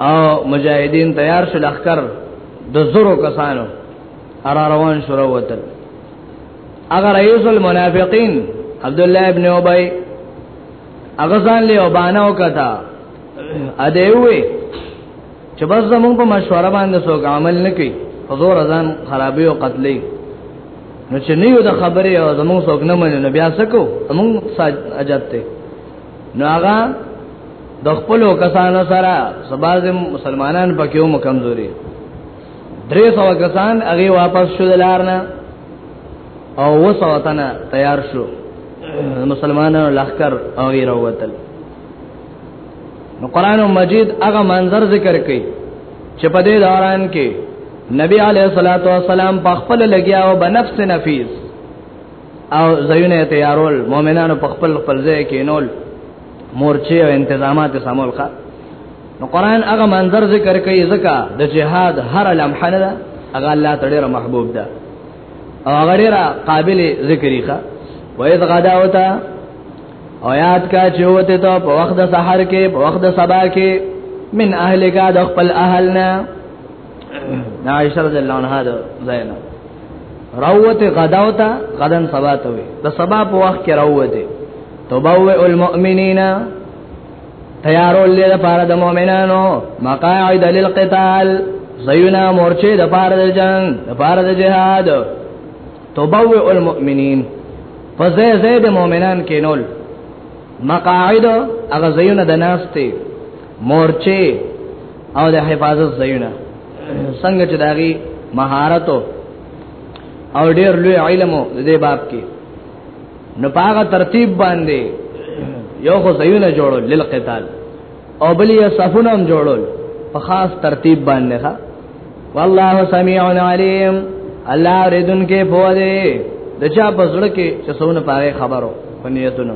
او مجاهدین تیار شو لخر د زرو کسانو ارا روان شو وروتل هغه رئیس المنافقین عبد الله ابن ابی هغه ځان له وبانه وکتا ا دې وې چې بس زمونږ په مشوره باندې څوک عمل نکړي حضور ازان خرابې او قتلې نو چې نه یو د خبرې او زمونږ څوک نه مني نو بیا سکو زمونږ ساج اجازه نو هغه د خپل کسانو سره سباز مسلمانان پکې هم کمزوري درې سو کسان هغه واپس شو دلارنه او وسوتنه تیار شو مسلمانانو لخر او غیر وتل نو قران مجید هغه منظر ذکر کړي چې په دې دوران کې نبی علیه الصلاۃ والسلام په خپل لګیا او بنفس نفیس او زینه تیارول مؤمنانو په خپل خپل ځای کې نول مورچه او انتظامات سمول ښه نو قران هغه منظر ذکر کوي ځکه د جهاد هر لمحه نه هغه الله تعالی محبوب ده او هغه ډیره قابل ذکرې ښه وایذ غداوتا او یاد کا چوته ته په وخت د سحر کې په وخت د سبا کې من اهلک د خپل اهلنا نه عائشہ رضی الله عنها ده زینا راوت غداوتا غدن سبا ته وي د سبا په وخت کې راوته تبوئ المؤمنین تیارو لید پار د مؤمنانو مقاعد للقتال زینا مورچه د پار د جنگ د پار د جهاد تبوئ المؤمنین فزه زید مؤمنان کې نول مقاعد اغه زیونه د ناشته مورچه او د حفاظت زینه څنګه چې داغي مهارت او ډېر لوی علم دې باب کې نو پاغه ترتیب باندې یو خو زینه جوړول للقتال او بل یې صفونه هم جوړول په خاص ترتیب باندې ښا والله سميع عليم الله ردن کې پوهه دې د چا په زړه کې چې څونه پاره خبرو پنیتونو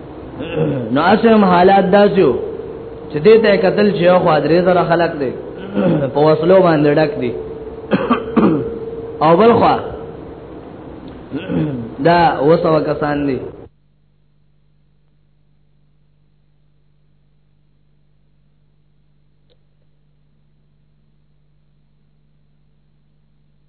نو اسم حالات داسیو چې دې ته قتل چې یو خو درې زره خلق دي په وسلو باندې ډک دي او بل خو دا وسو کسان دي